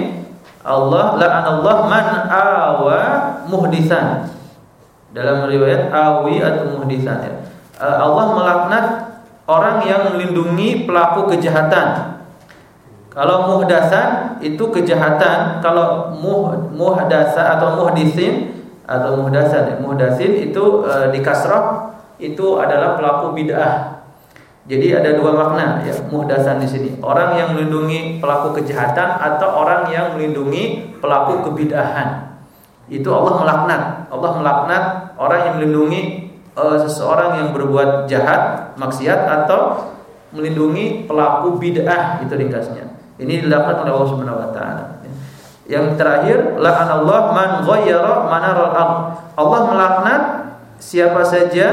Allah la'anallah man awa muhdisan. Dalam riwayat awi atau muhdisan ya. Uh, Allah melaknat orang yang melindungi pelaku kejahatan kalau muhdasan itu kejahatan, kalau muh, muhdasa atau muhdisin atau muhdasan, muhdasin itu e, di kasrah itu adalah pelaku bid'ah. Jadi ada dua makna ya muhdasan di sini. Orang yang melindungi pelaku kejahatan atau orang yang melindungi pelaku kebid'ahan. Itu Allah melaknat. Allah melaknat orang yang melindungi e, seseorang yang berbuat jahat, maksiat atau melindungi pelaku bid'ah itu ringkasnya. Ini dilakukan oleh Allah Subhanahu wa taala. Yang terakhir, la'anallah man ghayyara manaral ard. Allah melaknat siapa saja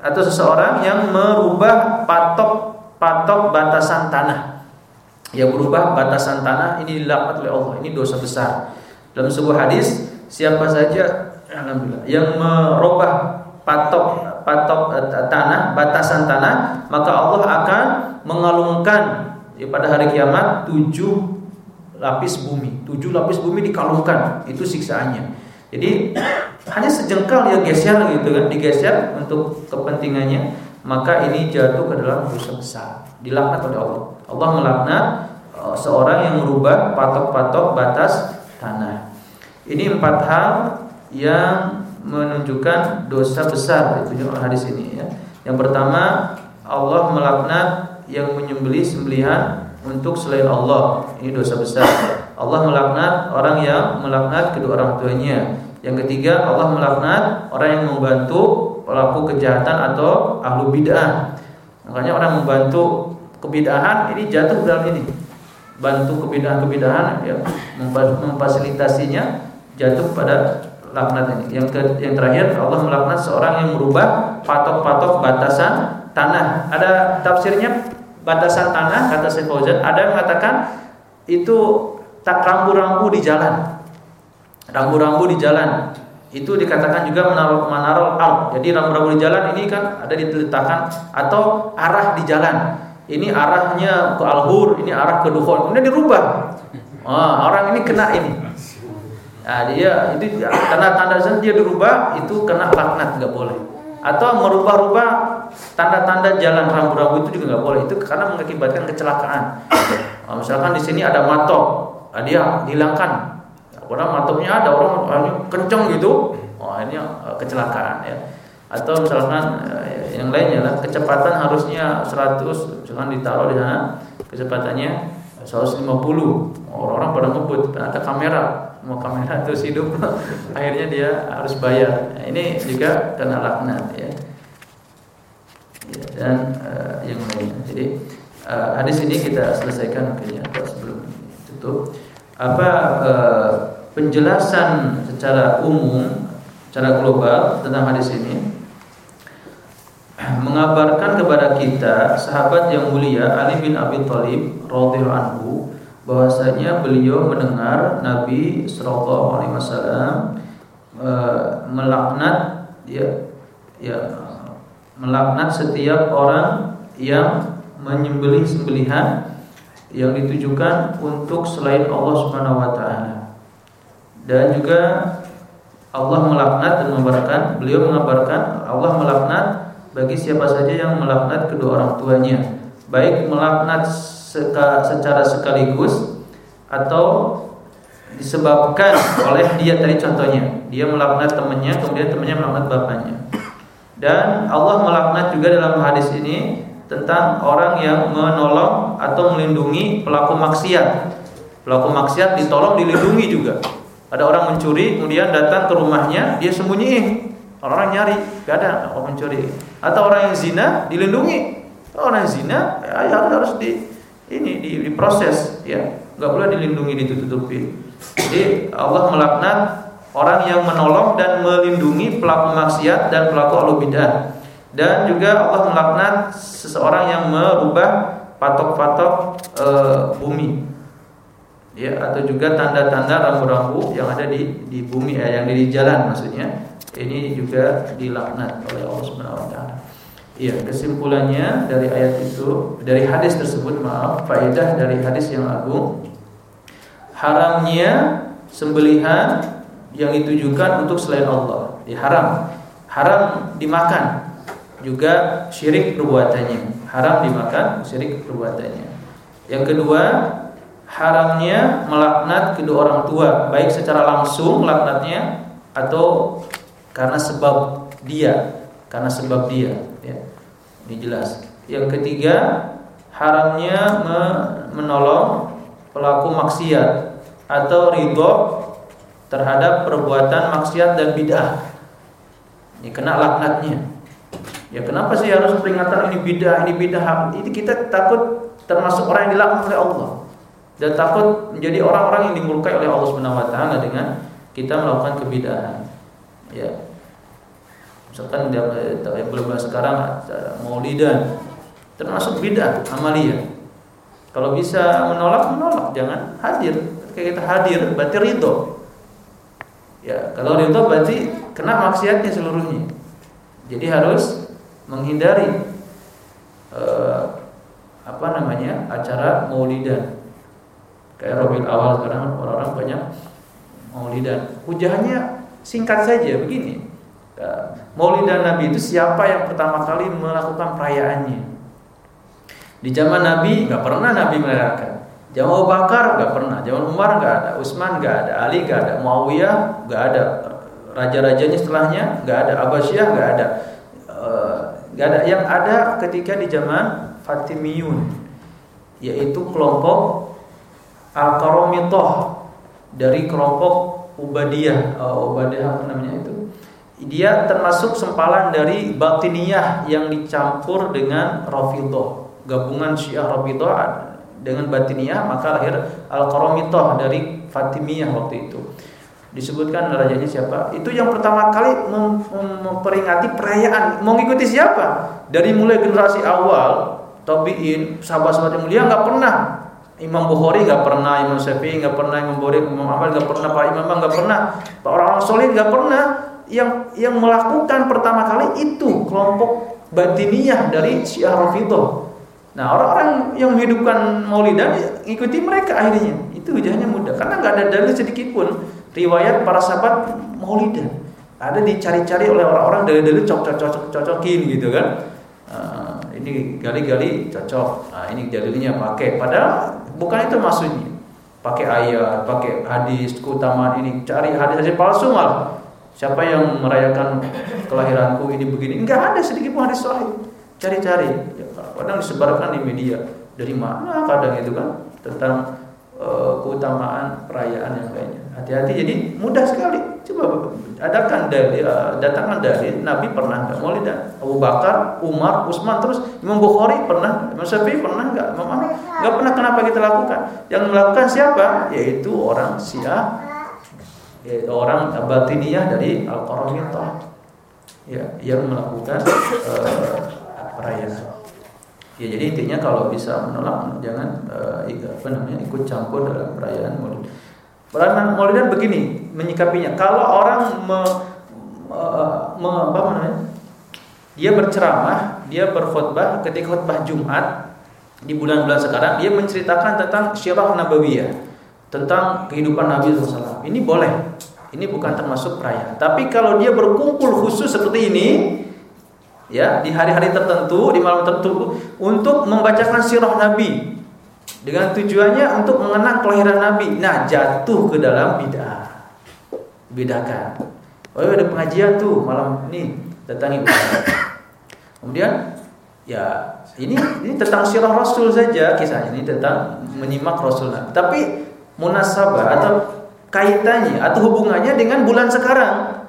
atau seseorang yang merubah patok patok batasan tanah. Yang berubah batasan tanah ini dilaknat oleh Allah. Ini dosa besar. Dalam sebuah hadis, siapa saja alhamdulillah yang merubah patok patok eh, tanah, batasan tanah, maka Allah akan mengalungkan ya, pada hari kiamat tujuh lapis bumi. Tujuh lapis bumi dikalungkan, itu siksaannya. Jadi *clears throat* hanya sejengkal dia geser gitu kan, digeser untuk kepentingannya, maka ini jatuh ke dalam dosa besar. Dilaknat oleh Allah. Allah melaknat uh, seorang yang merubah patok-patok batas tanah. Ini empat hal yang menunjukkan dosa besar itu hadis ini ya. Yang pertama, Allah melaknat yang menyembelih sembelihan untuk selain Allah. Ini dosa besar. Allah melaknat orang yang melaknat kedua orang tuanya. Yang ketiga, Allah melaknat orang yang membantu pelaku kejahatan atau ahlu bid'ah. Makanya orang membantu kebidahan ini jatuh dalam ini. Bantu kebidahan-kebidahan ya, memfasilitasinya jatuh pada laknat ini. Yang ke, yang terakhir Allah melaknat seorang yang merubah patok-patok batasan tanah. Ada tafsirnya batasan tanah kata Syekh Fauzan ada yang mengatakan itu tak rambu-rambu di jalan. Rambu-rambu di jalan. Itu dikatakan juga menaruh menaruh art jadi rambu-rambu di jalan ini kan ada diletakkan atau arah di jalan. Ini arahnya ke alhur ini arah ke dukhon. Kemudian dirubah. Oh, orang ini kena ini. Nah, dia itu karena tanda dia dirubah itu kena laknat nggak boleh. Atau merubah-rubah tanda-tanda jalan rambu-rambu itu juga nggak boleh itu karena mengakibatkan kecelakaan. Nah, misalkan di sini ada matok, nah dia hilangkan. Karena matoknya ada orang, orang kenceng gitu, oh ini eh, kecelakaan ya. Atau misalkan eh, yang lainnya lah kecepatan harusnya 100, misalkan ditaruh di sana kecepatannya 150. Orang-orang pada ngebut, ada kamera, mau kamera terus hidup *laughs* akhirnya dia harus bayar nah, ini juga kena laknat ya dan uh, yang lainnya. Jadi uh, hadis ini kita selesaikan akhirnya sebelum tutup. Apa uh, penjelasan secara umum secara global tentang hadis ini? *clears throat* Mengabarkan kepada kita sahabat yang mulia Ali bin Abi Thalib radhiyallahu anhu bahwasanya beliau mendengar Nabi Shallallahu Alaihi Wasallam melaknat ya ya melaknat setiap orang yang menyembelih sembelihan yang ditujukan untuk selain Allah Subhanahu wa taala. Dan juga Allah melaknat dan mengabarkan, beliau mengabarkan Allah melaknat bagi siapa saja yang melaknat kedua orang tuanya, baik melaknat secara sekaligus atau disebabkan oleh dia tadi contohnya dia melaknat temannya kemudian temannya melaknat bapaknya dan Allah melaknat juga dalam hadis ini tentang orang yang menolong atau melindungi pelaku maksiat. Pelaku maksiat ditolong dilindungi juga. Ada orang mencuri kemudian datang ke rumahnya dia sembunyiin. Orang, nyari gak ada orang mencuri. Atau orang yang zina dilindungi. Orang yang zina ya harus di ini diproses ya. Nggak boleh dilindungi ditutupi. Jadi Allah melaknat orang yang menolong dan melindungi pelaku maksiat dan pelaku alubidah dan juga Allah melaknat seseorang yang merubah patok-patok e, bumi. Ya atau juga tanda-tanda rambu-rambu yang ada di di bumi ya, yang di jalan maksudnya. Ini juga dilaknat oleh Allah Subhanahu wa taala. Iya, kesimpulannya dari ayat itu, dari hadis tersebut, maaf, faedah dari hadis yang agung, haramnya sembelihan yang ditujukan untuk selain Allah, ya, haram, haram dimakan, juga syirik perbuatannya, haram dimakan, syirik perbuatannya. Yang kedua, haramnya melaknat kedua orang tua, baik secara langsung laknatnya atau karena sebab dia, karena sebab dia ya. Ini jelas. Yang ketiga, haramnya menolong pelaku maksiat atau ridho terhadap perbuatan maksiat dan bid'ah. Ini kena laknatnya. Ya kenapa sih harus peringatan ini bid'ah, ini bid'ah? Ini kita takut termasuk orang yang dilaknat oleh Allah. dan takut menjadi orang-orang yang dimurkai oleh Allah Subhanahu wa taala dengan kita melakukan kebidahan. Ya. Misalkan dia bulan sekarang Maulidan termasuk bidah amalia. Kalau bisa menolak menolak, jangan hadir. Ketika kita hadir berarti ridho. Ya, kalau ridho berarti kena maksiatnya seluruhnya. Jadi harus menghindari uh, apa namanya acara maulidan. Kayak Robil awal sekarang orang-orang banyak maulidan. Hujahnya singkat saja begini. Uh, maulidan Nabi itu siapa yang pertama kali melakukan perayaannya? Di zaman Nabi nggak pernah Nabi merayakan. Zaman Abu Bakar nggak pernah, zaman Umar nggak ada, Utsman nggak ada, Ali nggak ada, Muawiyah nggak ada, raja-rajanya setelahnya nggak ada, Abbasiyah nggak ada, eh, nggak ada. Yang ada ketika di zaman Fatimiyun, yaitu kelompok Al Karomitoh dari kelompok Ubadiyah, uh, Ubadiyah apa namanya itu? Dia termasuk sempalan dari Batiniyah yang dicampur dengan Rafidhah gabungan Syiah Rafidhah dengan Batiniyah maka lahir Al-Qaramithah dari Fatimiyah waktu itu. Disebutkan rajanya siapa? Itu yang pertama kali mem memperingati perayaan. Mau siapa? Dari mulai generasi awal, tabi'in, sahabat-sahabat yang mulia nggak pernah. Imam Bukhari nggak pernah, Imam Syafi'i nggak pernah, Imam Bukhari, Imam Ahmad nggak pernah, Pak Imam nggak pernah, Pak orang-orang solid nggak pernah. Yang yang melakukan pertama kali itu kelompok batiniyah dari Syiah Rafidhah Nah orang-orang yang menghidupkan Maulidan ikuti mereka akhirnya. Itu hujahnya mudah karena nggak ada dalil sedikit pun riwayat para sahabat Maulidan. Ada dicari-cari oleh orang-orang dalil-dalil cocok-cocok-cocokin gitu kan. Uh, ini gali-gali cocok. Nah, ini dalilnya pakai. Padahal bukan itu maksudnya. Pakai ayat, pakai hadis, keutamaan ini, cari hadis-hadis palsu malah. Siapa yang merayakan kelahiranku ini begini? Enggak ada sedikit pun hadis sahih. Cari-cari kadang disebarkan di media. Dari mana kadang itu kan? Tentang uh, keutamaan perayaan yang lainnya. Hati-hati jadi mudah sekali. Coba adakan dari uh, datangkan dari Nabi pernah nggak? Dan Abu Bakar Umar Utsman terus Imam Bukhari pernah Imam Syafi'i pernah nggak? Imam Ahmad nggak pernah. Kenapa kita lakukan? Yang melakukan siapa? Yaitu orang Syiah. Yaitu orang batiniyah dari Al-Qaramithah ya yang melakukan uh, perayaan Ya jadi intinya kalau bisa menolak jangan uh, apa namanya ikut campur dalam perayaan Maulid. Perayaan Maulidan begini menyikapinya. Kalau orang me, me, apa namanya? Dia berceramah, dia berkhutbah ketika khutbah Jumat di bulan-bulan sekarang dia menceritakan tentang syirah nabawiyah, tentang kehidupan Nabi SAW. Ini boleh. Ini bukan termasuk perayaan. Tapi kalau dia berkumpul khusus seperti ini, ya di hari-hari tertentu di malam tertentu untuk membacakan sirah Nabi dengan tujuannya untuk mengenang kelahiran Nabi. Nah jatuh ke dalam bid'ah, bedakan. Oh ada pengajian tuh malam ini datangi. Kemudian ya ini ini tentang sirah Rasul saja kisahnya ini tentang menyimak Rasul. Tapi munasabah atau kaitannya atau hubungannya dengan bulan sekarang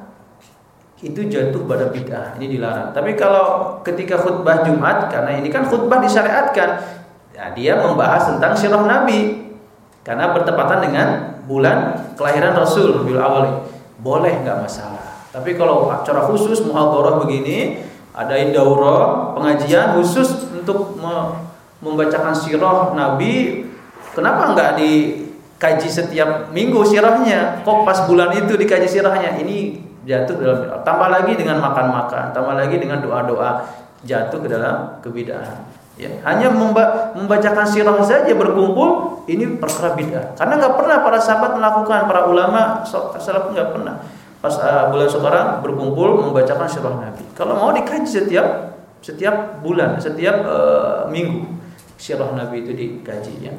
itu jatuh pada bid'ah ini dilarang. Tapi kalau ketika khutbah Jumat karena ini kan khutbah disyariatkan, ya dia membahas tentang sirah Nabi karena bertepatan dengan bulan kelahiran Rasul bil awal boleh nggak masalah. Tapi kalau acara khusus muhadharah begini ada daurah pengajian khusus untuk membacakan sirah Nabi, kenapa nggak dikaji setiap minggu sirahnya? Kok pas bulan itu dikaji sirahnya? Ini jatuh dalam tambah lagi dengan makan-makan, tambah lagi dengan doa-doa jatuh ke dalam kebidahan. Ya, hanya memba membacakan sirah saja berkumpul ini perkara bid'ah. Karena nggak pernah para sahabat melakukan, para ulama salaf nggak pernah. Pas uh, bulan sekarang berkumpul membacakan sirah Nabi. Kalau mau dikaji setiap setiap bulan, setiap uh, minggu sirah Nabi itu dikaji ya.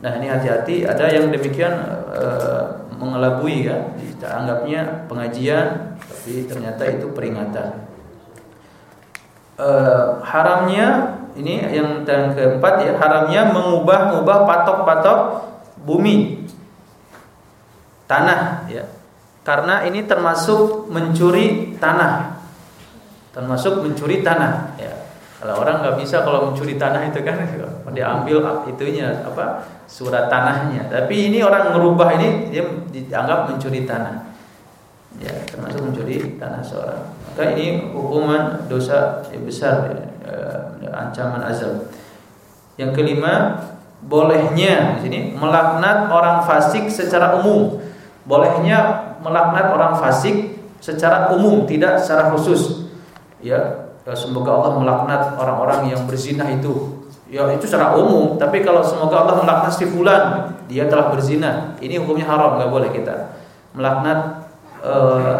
Nah ini hati-hati. Ada yang demikian uh, mengelabui ya. Kita anggapnya pengajian tapi ternyata itu peringatan. E, haramnya ini yang yang keempat ya haramnya mengubah-ubah patok-patok bumi. Tanah ya. Karena ini termasuk mencuri tanah. Termasuk mencuri tanah ya. Kalau orang nggak bisa kalau mencuri tanah itu kan *laughs* diambil itunya apa surat tanahnya. Tapi ini orang merubah ini dia dianggap mencuri tanah. Ya, termasuk mencuri tanah seorang. Maka ini hukuman dosa yang besar ya, ya, ancaman azab. Yang kelima, bolehnya di sini melaknat orang fasik secara umum. Bolehnya melaknat orang fasik secara umum, tidak secara khusus. Ya, semoga Allah melaknat orang-orang yang berzina itu. Ya itu secara umum, tapi kalau semoga Allah melaknat si fulan, dia telah berzina. Ini hukumnya haram, nggak boleh kita melaknat uh,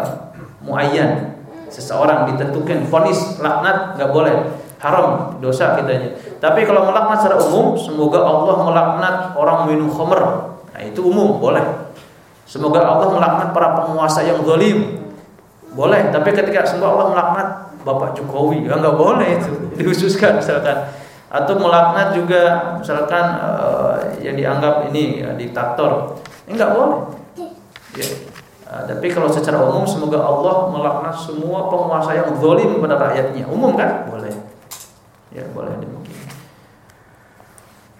muayyan. Seseorang ditentukan vonis laknat nggak boleh. Haram dosa kitanya tapi kalau melaknat secara umum semoga Allah melaknat orang minum khamr. Nah itu umum boleh. Semoga Allah melaknat para penguasa yang zalim. Boleh tapi ketika semoga Allah melaknat Bapak Jokowi ya nggak boleh itu *laughs* dikhususkan misalkan atau melaknat juga misalkan uh, yang dianggap ini ya, diktator. Ini nggak boleh. Ya. Uh, tapi kalau secara umum semoga Allah melaknat semua penguasa yang zalim pada rakyatnya. Umum kan? Boleh. Ya boleh demikian.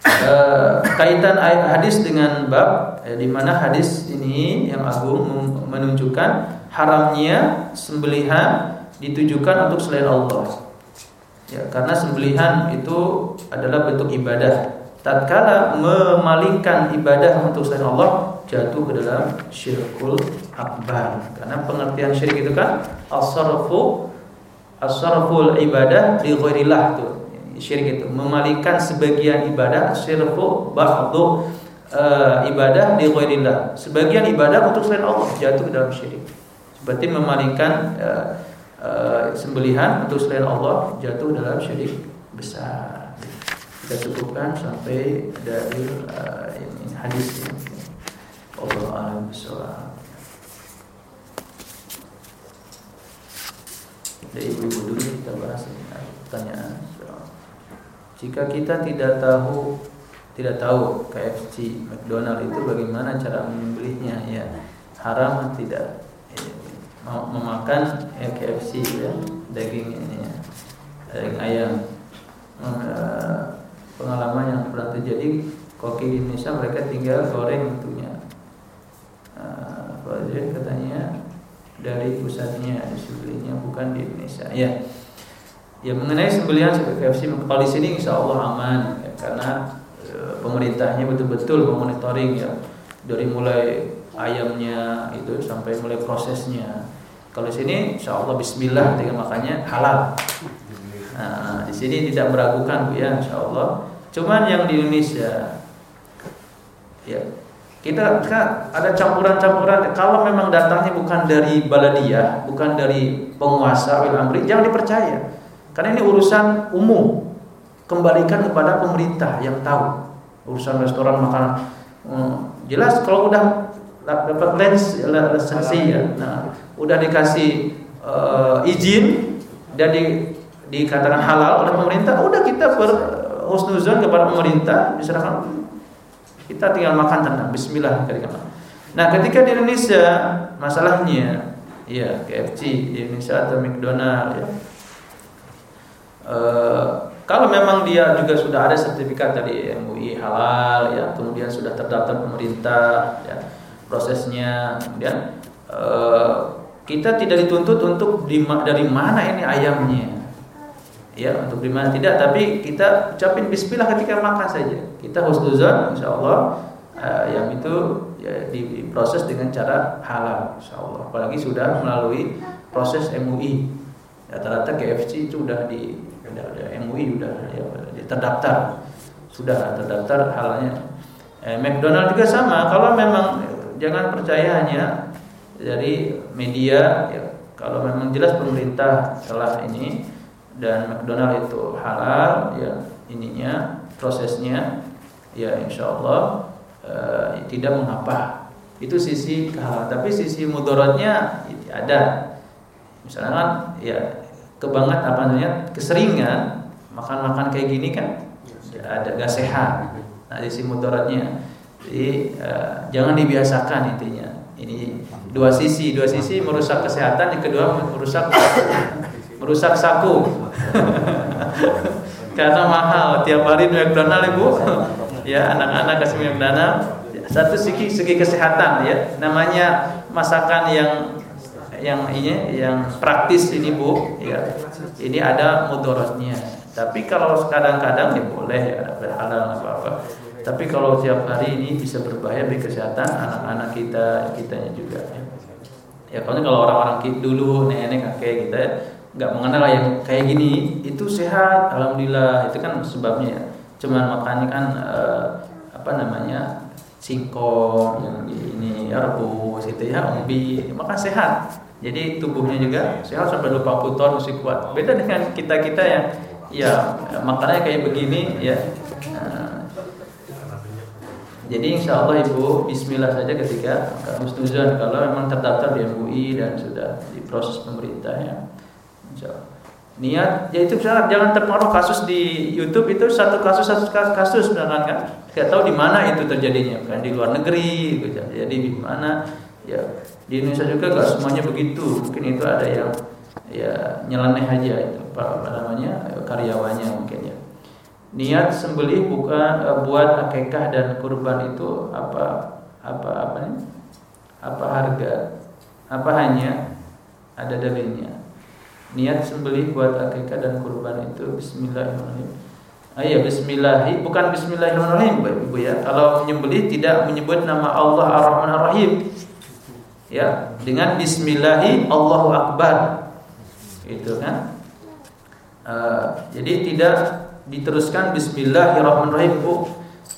Uh, kaitan ayat hadis dengan bab eh, di mana hadis ini yang agung menunjukkan haramnya sembelihan ditujukan untuk selain Allah. Ya, karena sembelihan itu adalah bentuk ibadah. Tatkala memalingkan ibadah untuk selain Allah jatuh ke dalam syirkul akbar. Karena pengertian syirik itu kan as-sarfu as-sarful ibadah li ghairillah itu. Syirik itu memalingkan sebagian ibadah syirku ba'du uh, ibadah li ghairillah. Sebagian ibadah untuk selain Allah jatuh ke dalam syirik. Seperti memalingkan uh, uh, sembelihan untuk selain Allah jatuh dalam syirik besar. Kita cukupkan sampai dari uh, ini hadis ini. Allah alam. Dari ibu-ibu dulu kita bahas pertanyaan. Jika kita tidak tahu tidak tahu KFC McDonald itu bagaimana cara membelinya ya haram tidak memakan ya, KFC ya daging ini ya daging ayam. Eh, pengalaman yang pernah terjadi koki di Indonesia mereka tinggal goreng tentunya. Uh, katanya dari pusatnya disembelihnya bukan di Indonesia. Ya ya mengenai sembelihan KFC kalau di sini insya Allah aman ya, karena e, pemerintahnya betul-betul memonitoring ya dari mulai ayamnya itu sampai mulai prosesnya kalau sini insya Allah Bismillah ketika makannya halal. Nah, di sini tidak meragukan bu ya insya Allah. Cuman yang di Indonesia ya kita kan ada campuran-campuran. Kalau memang datangnya bukan dari baladiyah, bukan dari penguasa wil amri, jangan dipercaya. Karena ini urusan umum. Kembalikan kepada pemerintah yang tahu urusan restoran makanan. Hmm, jelas kalau udah dapat lens lisensi ya. Nah, udah dikasih uh, izin dan di, dikatakan halal oleh pemerintah, udah kita berhusnuzon kepada pemerintah, diserahkan. Kita tinggal makan tenang, bismillah Nah, ketika di Indonesia masalahnya ya KFC di Indonesia atau McDonald ya. Uh, kalau memang dia juga sudah ada sertifikat dari MUI halal ya, kemudian sudah terdaftar pemerintah ya, prosesnya. Kemudian uh, kita tidak dituntut untuk di, dari mana ini ayamnya. Ya untuk di mana tidak tapi kita ucapin bismillah ketika makan saja. Kita husnuzan insyaallah uh, yang itu ya, diproses dengan cara halal insyaallah. Apalagi sudah melalui proses MUI rata-rata KFC itu sudah di MUI sudah ya, terdaftar. Sudah terdaftar halalnya. Eh, McDonald juga sama. Kalau memang jangan percaya hanya dari media ya. Kalau memang jelas pemerintah telah ini dan McDonald itu halal ya ininya prosesnya ya insya Allah uh, tidak mengapa. Itu sisi kehalalan tapi sisi mudaratnya ada. Misalnya kan ya kebanget apa namanya keseringan makan-makan kayak gini kan ya, ada gak sehat. Nah sisi mudaratnya jadi uh, jangan dibiasakan intinya ini dua sisi, dua sisi merusak kesehatan, yang kedua merusak merusak saku. *laughs* Karena mahal tiap hari McDonald ibu. ya anak-anak kasih McDonald. Satu segi segi kesehatan ya. Namanya masakan yang yang ini yang praktis ini bu. Ya ini ada mudorotnya. Tapi kalau kadang-kadang ya boleh ya halal apa apa. Tapi kalau tiap hari ini bisa berbahaya bagi kesehatan anak-anak kita, kitanya juga. Ya, ya kalau orang-orang dulu nenek kakek kita nggak mengenal yang kayak gini itu sehat alhamdulillah itu kan sebabnya ya. Cuman makannya kan uh, apa namanya singkong yang ini rebus itu ya umbi makan sehat. Jadi tubuhnya juga sehat sampai lupa putar masih kuat. Beda dengan kita kita yang ya makannya kayak begini ya jadi insya Allah ibu Bismillah saja ketika Mustuzan kalau memang terdaftar di MUI dan sudah diproses pemerintah ya niat ya itu jangan jangan terpengaruh kasus di YouTube itu satu kasus satu kasus misalkan kan? Nggak tahu di mana itu terjadinya kan di luar negeri gitu. jadi di mana? Ya di Indonesia juga nggak semuanya begitu. Mungkin itu ada yang ya nyeleneh aja itu apa, apa namanya karyawannya mungkin ya niat sembelih bukan uh, buat akekah dan kurban itu apa apa apa nih apa harga apa hanya ada dalilnya niat sembelih buat akikah dan kurban itu bismillahirrahmanirrahim. Ah ya bismillahi bukan bismillahirrahmanirrahim Ibu ya. Kalau menyembelih tidak menyebut nama Allah Ar-Rahman Ar-Rahim. Ya, dengan bismillahi Allahu akbar. Itu kan. Uh, jadi tidak diteruskan bismillahirrahmanirrahim Bu.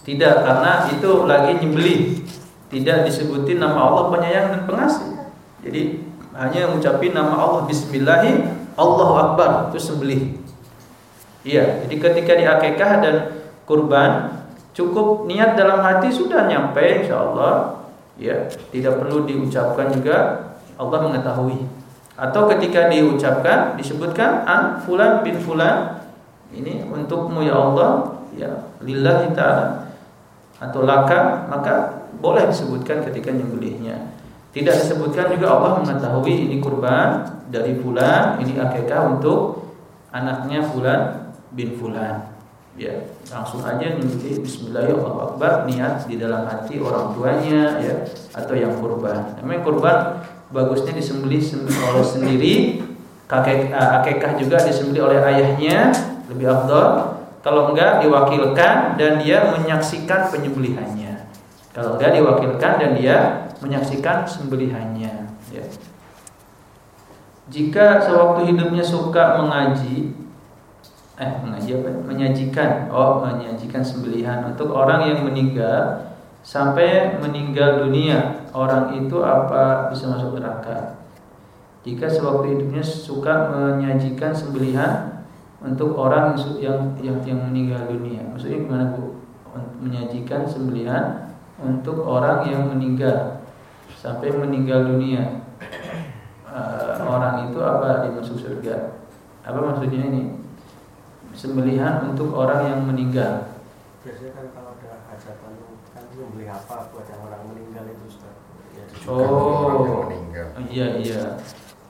Tidak karena itu lagi nyembelih. Tidak disebutin nama Allah penyayang dan pengasih. Jadi hanya mengucapkan nama Allah bismillahi Allahu Akbar itu sembelih. Iya, jadi ketika di akikah dan kurban cukup niat dalam hati sudah nyampe insya Allah ya tidak perlu diucapkan juga Allah mengetahui atau ketika diucapkan disebutkan an fulan bin fulan ini untukmu ya Allah ya lillahi ta'ala atau laka maka boleh disebutkan ketika nyembelihnya tidak disebutkan juga Allah mengetahui ini kurban dari fulan, ini akikah untuk anaknya fulan bin fulan. Ya, langsung aja nyebut bismillahirrahmanirrahim niat di dalam hati orang tuanya ya atau yang kurban. Namanya kurban bagusnya disembelih oleh sendiri, kakek eh, akikah juga disembelih oleh ayahnya, lebih afdal. Kalau enggak diwakilkan dan dia menyaksikan penyembelihannya. Kalau enggak diwakilkan dan dia menyaksikan sembelihannya ya. Jika sewaktu hidupnya suka mengaji eh mengaji apa? menyajikan oh menyajikan sembelihan untuk orang yang meninggal sampai meninggal dunia orang itu apa bisa masuk neraka jika sewaktu hidupnya suka menyajikan sembelihan untuk orang yang yang yang meninggal dunia. Maksudnya gimana bu? Menyajikan sembelihan untuk orang yang meninggal. Sampai meninggal dunia. Uh, orang itu apa dimasuk surga? Apa maksudnya ini? Sembelihan untuk orang yang meninggal.
Biasanya kan kalau ada hajatan kan membeli apa buat yang orang meninggal itu Ustaz?
Ya, oh. iya iya.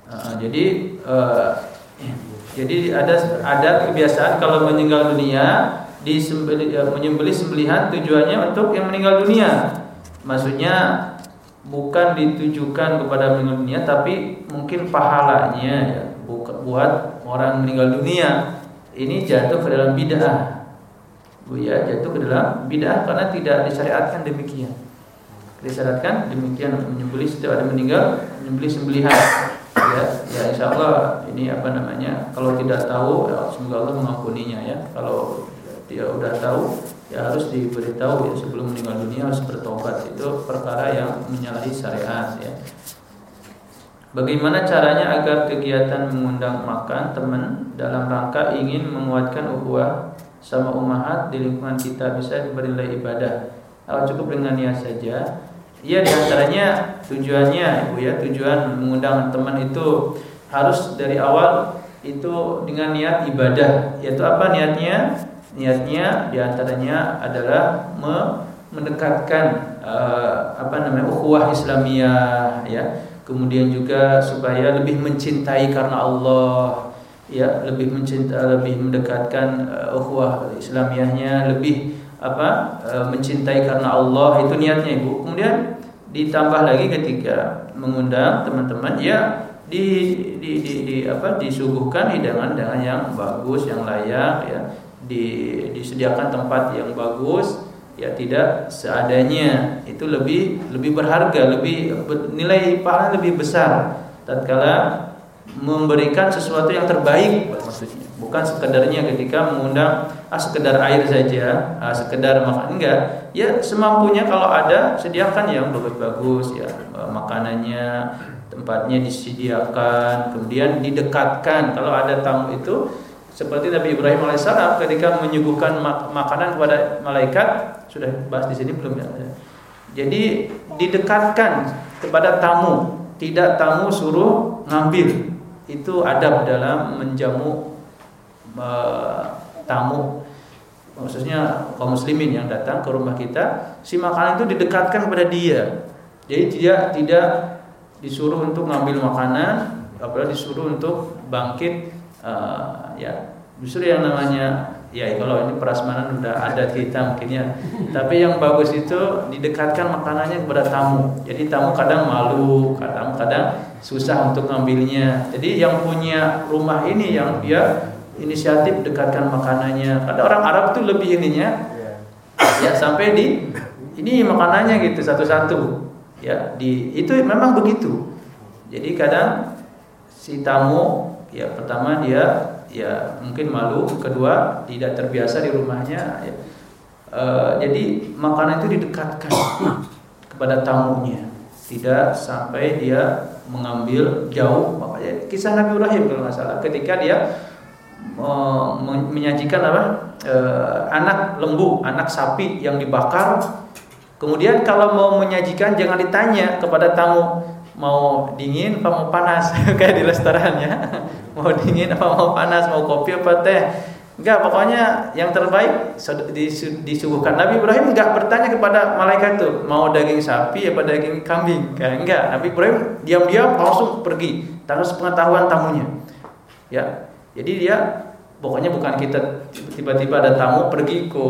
Uh, jadi uh, jadi ada ada kebiasaan kalau meninggal dunia disembeli, menyembelih sembelihan tujuannya untuk yang meninggal dunia. Maksudnya bukan ditujukan kepada meninggal dunia tapi mungkin pahalanya ya buat orang meninggal dunia. Ini jatuh ke dalam bid'ah. Bu ya jatuh ke dalam bid'ah karena tidak disyariatkan demikian. Disyariatkan demikian menyembelih setiap ada meninggal menyembelih sembelihan ya ya insya Allah ini apa namanya kalau tidak tahu ya, semoga Allah mengampuninya ya kalau dia udah tahu ya harus diberitahu ya sebelum meninggal dunia harus bertobat itu perkara yang menyalahi syariat ya. Bagaimana caranya agar kegiatan mengundang makan teman dalam rangka ingin menguatkan ukhuwah sama umahat di lingkungan kita bisa bernilai ibadah? Atau cukup dengan niat saja? Iya di antaranya tujuannya ibu ya tujuan mengundang teman itu harus dari awal itu dengan niat ibadah. Yaitu apa niatnya? Niatnya di antaranya adalah mendekatkan uh, apa namanya ukhuwah Islamiyah ya. Kemudian juga supaya lebih mencintai karena Allah ya lebih mencinta lebih mendekatkan uh, ukhuwah Islamiyahnya lebih apa uh, mencintai karena Allah itu niatnya Ibu. Kemudian ditambah lagi ketika mengundang teman-teman ya di, di, di, di apa disuguhkan hidangan dengan yang bagus yang layak ya. Di, disediakan tempat yang bagus ya tidak seadanya. Itu lebih lebih berharga lebih nilai pahala lebih besar. Tatkala memberikan sesuatu yang terbaik maksudnya bukan sekedarnya ketika mengundang ah sekedar air saja ah sekedar makan. Enggak. Ya semampunya kalau ada sediakan yang bagus-bagus ya eh, makanannya tempatnya disediakan kemudian didekatkan. Kalau ada tamu itu seperti Nabi Ibrahim alaihissalam ketika menyuguhkan makanan kepada malaikat sudah bahas di sini belum ya? Jadi didekatkan kepada tamu. Tidak tamu suruh ngambil. Itu adab dalam menjamu uh, tamu khususnya kaum muslimin yang datang ke rumah kita si makanan itu didekatkan kepada dia. Jadi tidak tidak disuruh untuk ngambil makanan apalagi disuruh untuk bangkit uh, ya justru yang namanya ya kalau ini prasmanan udah ada kita mungkin ya. Tapi yang bagus itu didekatkan makanannya kepada tamu. Jadi tamu kadang malu kadang-kadang susah untuk ngambilnya. Jadi yang punya rumah ini yang dia inisiatif dekatkan makanannya ada orang Arab tuh lebih ininya ya sampai di ini makanannya gitu satu-satu ya di itu memang begitu jadi kadang si tamu ya pertama dia ya mungkin malu, kedua tidak terbiasa di rumahnya. Ya. E, jadi makanan itu didekatkan *coughs* kepada tamunya, tidak sampai dia mengambil jauh. Makanya kisah Nabi Ibrahim kalau nggak salah, ketika dia menyajikan apa? E, anak lembu, anak sapi yang dibakar. Kemudian kalau mau menyajikan jangan ditanya kepada tamu mau dingin apa mau panas? *laughs* Kayak di restoran ya. *laughs* Mau dingin apa mau panas? Mau kopi apa teh? Enggak pokoknya yang terbaik disuguhkan. Nabi Ibrahim enggak bertanya kepada malaikat itu mau daging sapi apa daging kambing? Kayak enggak. Nabi Ibrahim diam-diam langsung pergi. Tanpa sepengetahuan tamunya. Ya jadi dia pokoknya bukan kita tiba-tiba ada tamu pergi ke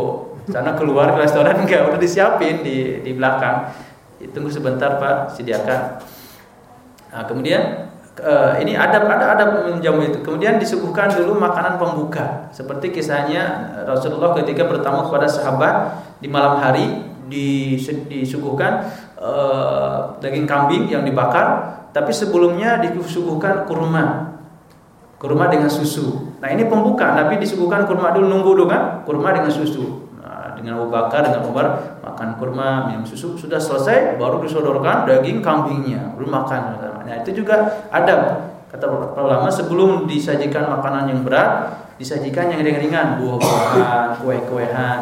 sana keluar ke restoran *laughs* enggak udah disiapin di di belakang tunggu sebentar Pak sediakan Nah, kemudian uh, ini ada ada ada menjamu itu. Kemudian disuguhkan dulu makanan pembuka. Seperti kisahnya Rasulullah ketika bertamu kepada sahabat di malam hari disuguhkan uh, daging kambing yang dibakar, tapi sebelumnya disuguhkan kurma. Kurma dengan susu. Nah, ini pembuka. Nabi disuguhkan kurma dulu. Nunggu dulu kan? Kurma dengan susu. Dengan Abu Bakar dengan Umar makan kurma minum susu. Sudah selesai baru disodorkan daging kambingnya. Belum makan nah itu juga ada kata ulama sebelum disajikan makanan yang berat disajikan yang ringan-ringan. Buah-buahan kue-kuehan.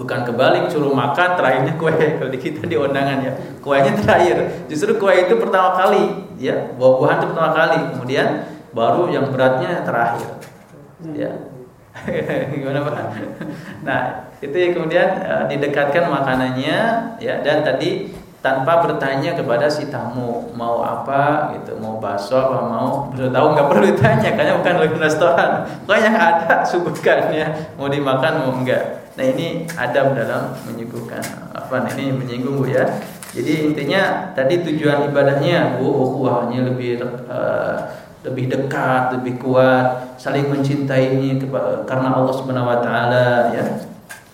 Bukan kebalik suruh makan terakhirnya kue. *laughs* Kalau di kita di undangan ya. Kuenya terakhir. Justru kue itu pertama kali ya. Buah-buahan itu pertama kali. Kemudian baru yang beratnya terakhir. Ya. *laughs* Gimana pak? Nah itu ya kemudian uh, didekatkan makanannya ya dan tadi tanpa bertanya kepada si tamu mau apa gitu mau bakso apa mau sudah tahu nggak perlu ditanya karena bukan lagi restoran. Pokoknya yang ada suguhkannya mau dimakan mau enggak nah ini adab dalam menyuguhkan apa nah, ini menyinggung bu ya. Jadi intinya tadi tujuan ibadahnya bu ukhuwahnya lebih uh, lebih dekat lebih kuat saling mencintai ini karena Allah subhanahu wa taala ya.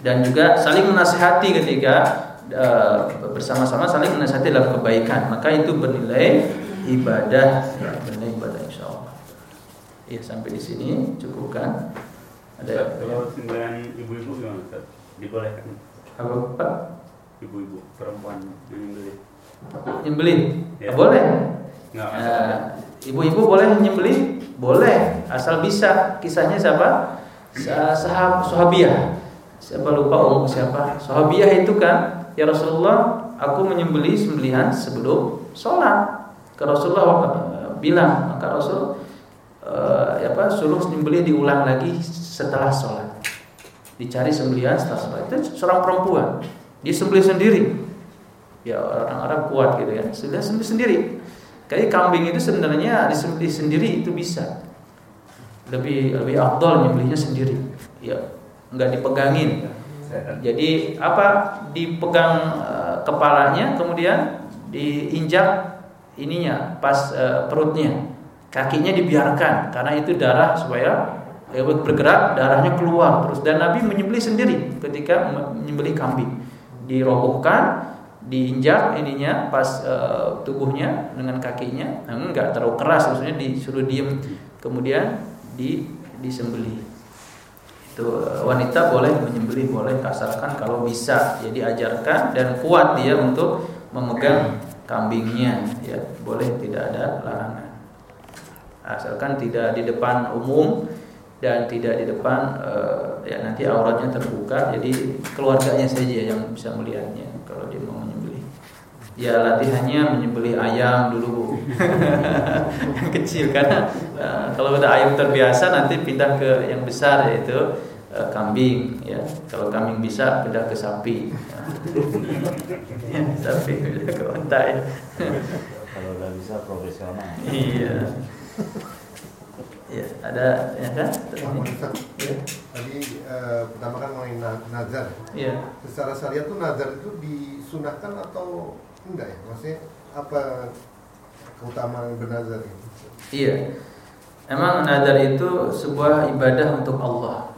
Dan juga saling menasihati ketika uh, bersama-sama saling menasihati dalam kebaikan. Maka itu bernilai ibadah ya, bernilai ibadah insya Allah ya sampai di sini cukupkan.
Ada kalau sembilan ibu-ibu gimana Ustaz? dibolehkan?
Apa Pak?
ibu-ibu perempuan yang nyembelih
nyembelih ya. boleh? Ibu uh, ibu-ibu boleh nyembelih boleh. Asal bisa. Kisahnya siapa? Sahab sahabiah siapa lupa umum siapa? Sahabiah itu kan ya Rasulullah aku menyembeli sembelihan sebelum sholat. Ke Rasulullah uh, bilang maka Rasul uh, apa suruh sembelih diulang lagi setelah sholat. Dicari sembelihan setelah sholat. Itu seorang perempuan. Dia sembelih sendiri. Ya orang Arab kuat gitu ya sudah sembelih sendiri kayak kambing itu sebenarnya disembelih sendiri itu bisa lebih lebih afdol nyembelihnya sendiri. Ya, nggak dipegangin. Jadi apa dipegang uh, kepalanya kemudian diinjak ininya pas uh, perutnya. Kakinya dibiarkan karena itu darah supaya bergerak darahnya keluar terus dan Nabi menyembelih sendiri ketika menyembelih kambing dirobohkan diinjak ininya pas uh, tubuhnya dengan kakinya nah, enggak terlalu keras maksudnya disuruh diem kemudian di disembelih itu uh, wanita boleh menyembelih boleh asalkan kalau bisa. Jadi ajarkan dan kuat dia untuk memegang kambingnya ya. Boleh tidak ada larangan. Asalkan tidak di depan umum dan tidak di depan uh, ya nanti auratnya terbuka jadi keluarganya saja yang bisa melihatnya kalau dia mau ya latihannya menyembelih ayam dulu yang *laughs* kecil karena uh, kalau udah ayam terbiasa nanti pindah ke yang besar yaitu uh, kambing ya kalau kambing bisa pindah ke sapi ya, *laughs* *laughs* sapi pindah ke unta ya
kalau udah bisa profesional
iya Ya, ada ya kan?
Ya. Tadi uh, pertama kan mengenai nazar.
Iya.
Secara syariat tuh nazar itu disunahkan atau enggak ya? Maksudnya apa keutamaan bernazar itu?
Iya. Emang nazar itu sebuah ibadah untuk Allah.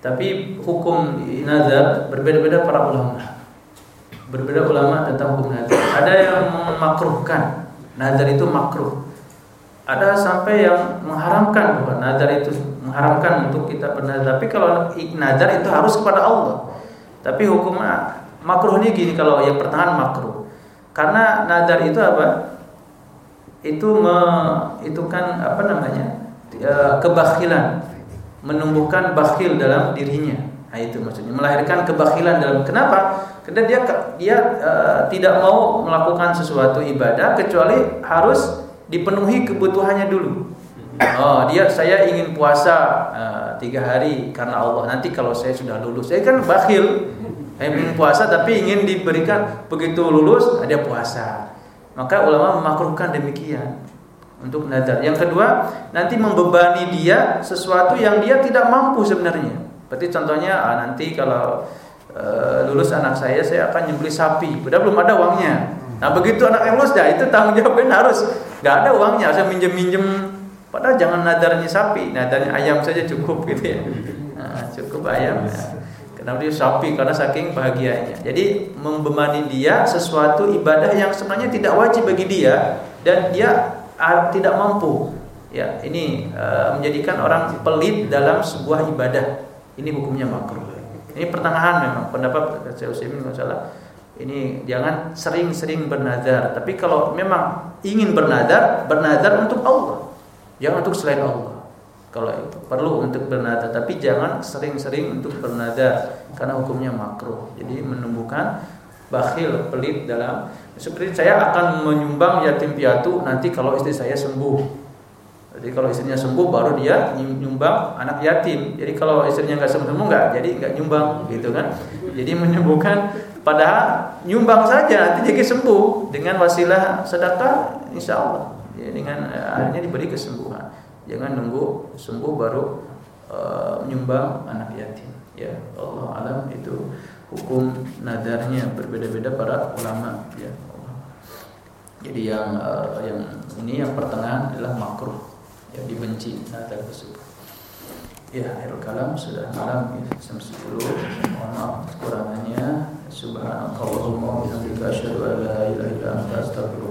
Tapi hukum nazar berbeda-beda para ulama. Berbeda ulama tentang hukum nazar. Ada yang memakruhkan nazar itu makruh ada sampai yang mengharamkan bahwa nazar itu mengharamkan untuk kita bernazar. Tapi kalau nazar itu harus kepada Allah. Tapi hukumnya makruh ini gini kalau yang pertengahan makruh. Karena nazar itu apa? Itu me, itu kan apa namanya? E, kebakhilan, menumbuhkan bakhil dalam dirinya. Nah itu maksudnya melahirkan kebakhilan dalam kenapa? Karena dia dia uh, tidak mau melakukan sesuatu ibadah kecuali harus dipenuhi kebutuhannya dulu. Oh, dia saya ingin puasa uh, tiga hari karena Allah. Nanti kalau saya sudah lulus, saya kan bakhil. Saya ingin puasa tapi ingin diberikan begitu lulus ada puasa. Maka ulama memakruhkan demikian untuk nazar. Yang kedua, nanti membebani dia sesuatu yang dia tidak mampu sebenarnya. Berarti contohnya ah, nanti kalau uh, lulus anak saya, saya akan nyembeli sapi. Padahal belum ada uangnya. Nah begitu anak yang lulus, ya itu tanggung jawabnya harus nggak ada uangnya, saya minjem minjem. Padahal jangan nadarnya sapi, nadarnya ayam saja cukup gitu ya. Nah, cukup ayam. Ya. Kenapa dia sapi? Karena saking bahagianya. Jadi membebani dia sesuatu ibadah yang sebenarnya tidak wajib bagi dia dan dia tidak mampu. Ya, ini uh, menjadikan orang pelit dalam sebuah ibadah. Ini hukumnya makruh. Ini pertengahan memang pendapat saya Utsaimin salah ini jangan sering-sering bernazar. Tapi kalau memang ingin bernazar, bernazar untuk Allah. Jangan untuk selain Allah. Kalau itu perlu untuk bernazar, tapi jangan sering-sering untuk bernazar karena hukumnya makruh. Jadi menumbuhkan bakhil, pelit dalam seperti saya akan menyumbang yatim piatu nanti kalau istri saya sembuh. Jadi kalau istrinya sembuh baru dia nyumbang anak yatim. Jadi kalau istrinya nggak sembuh sembuh nggak, jadi nggak nyumbang gitu kan. Jadi menyembuhkan Padahal nyumbang saja nanti jadi sembuh dengan wasilah sedekah insya Allah. Ya, dengan eh, akhirnya diberi kesembuhan. Jangan nunggu sembuh baru uh, menyumbang anak yatim. Ya Allah alam itu hukum nadarnya berbeda-beda para ulama. Ya Allah. Jadi yang uh, yang ini yang pertengahan adalah makruh, yang dibenci nadar tersebut. Ya, akhir kalam sudah malam ya, jam 10. Mohon maaf kekurangannya. Subhanakallahumma wa bihamdika asyhadu an la ilaha illa anta astaghfiruka.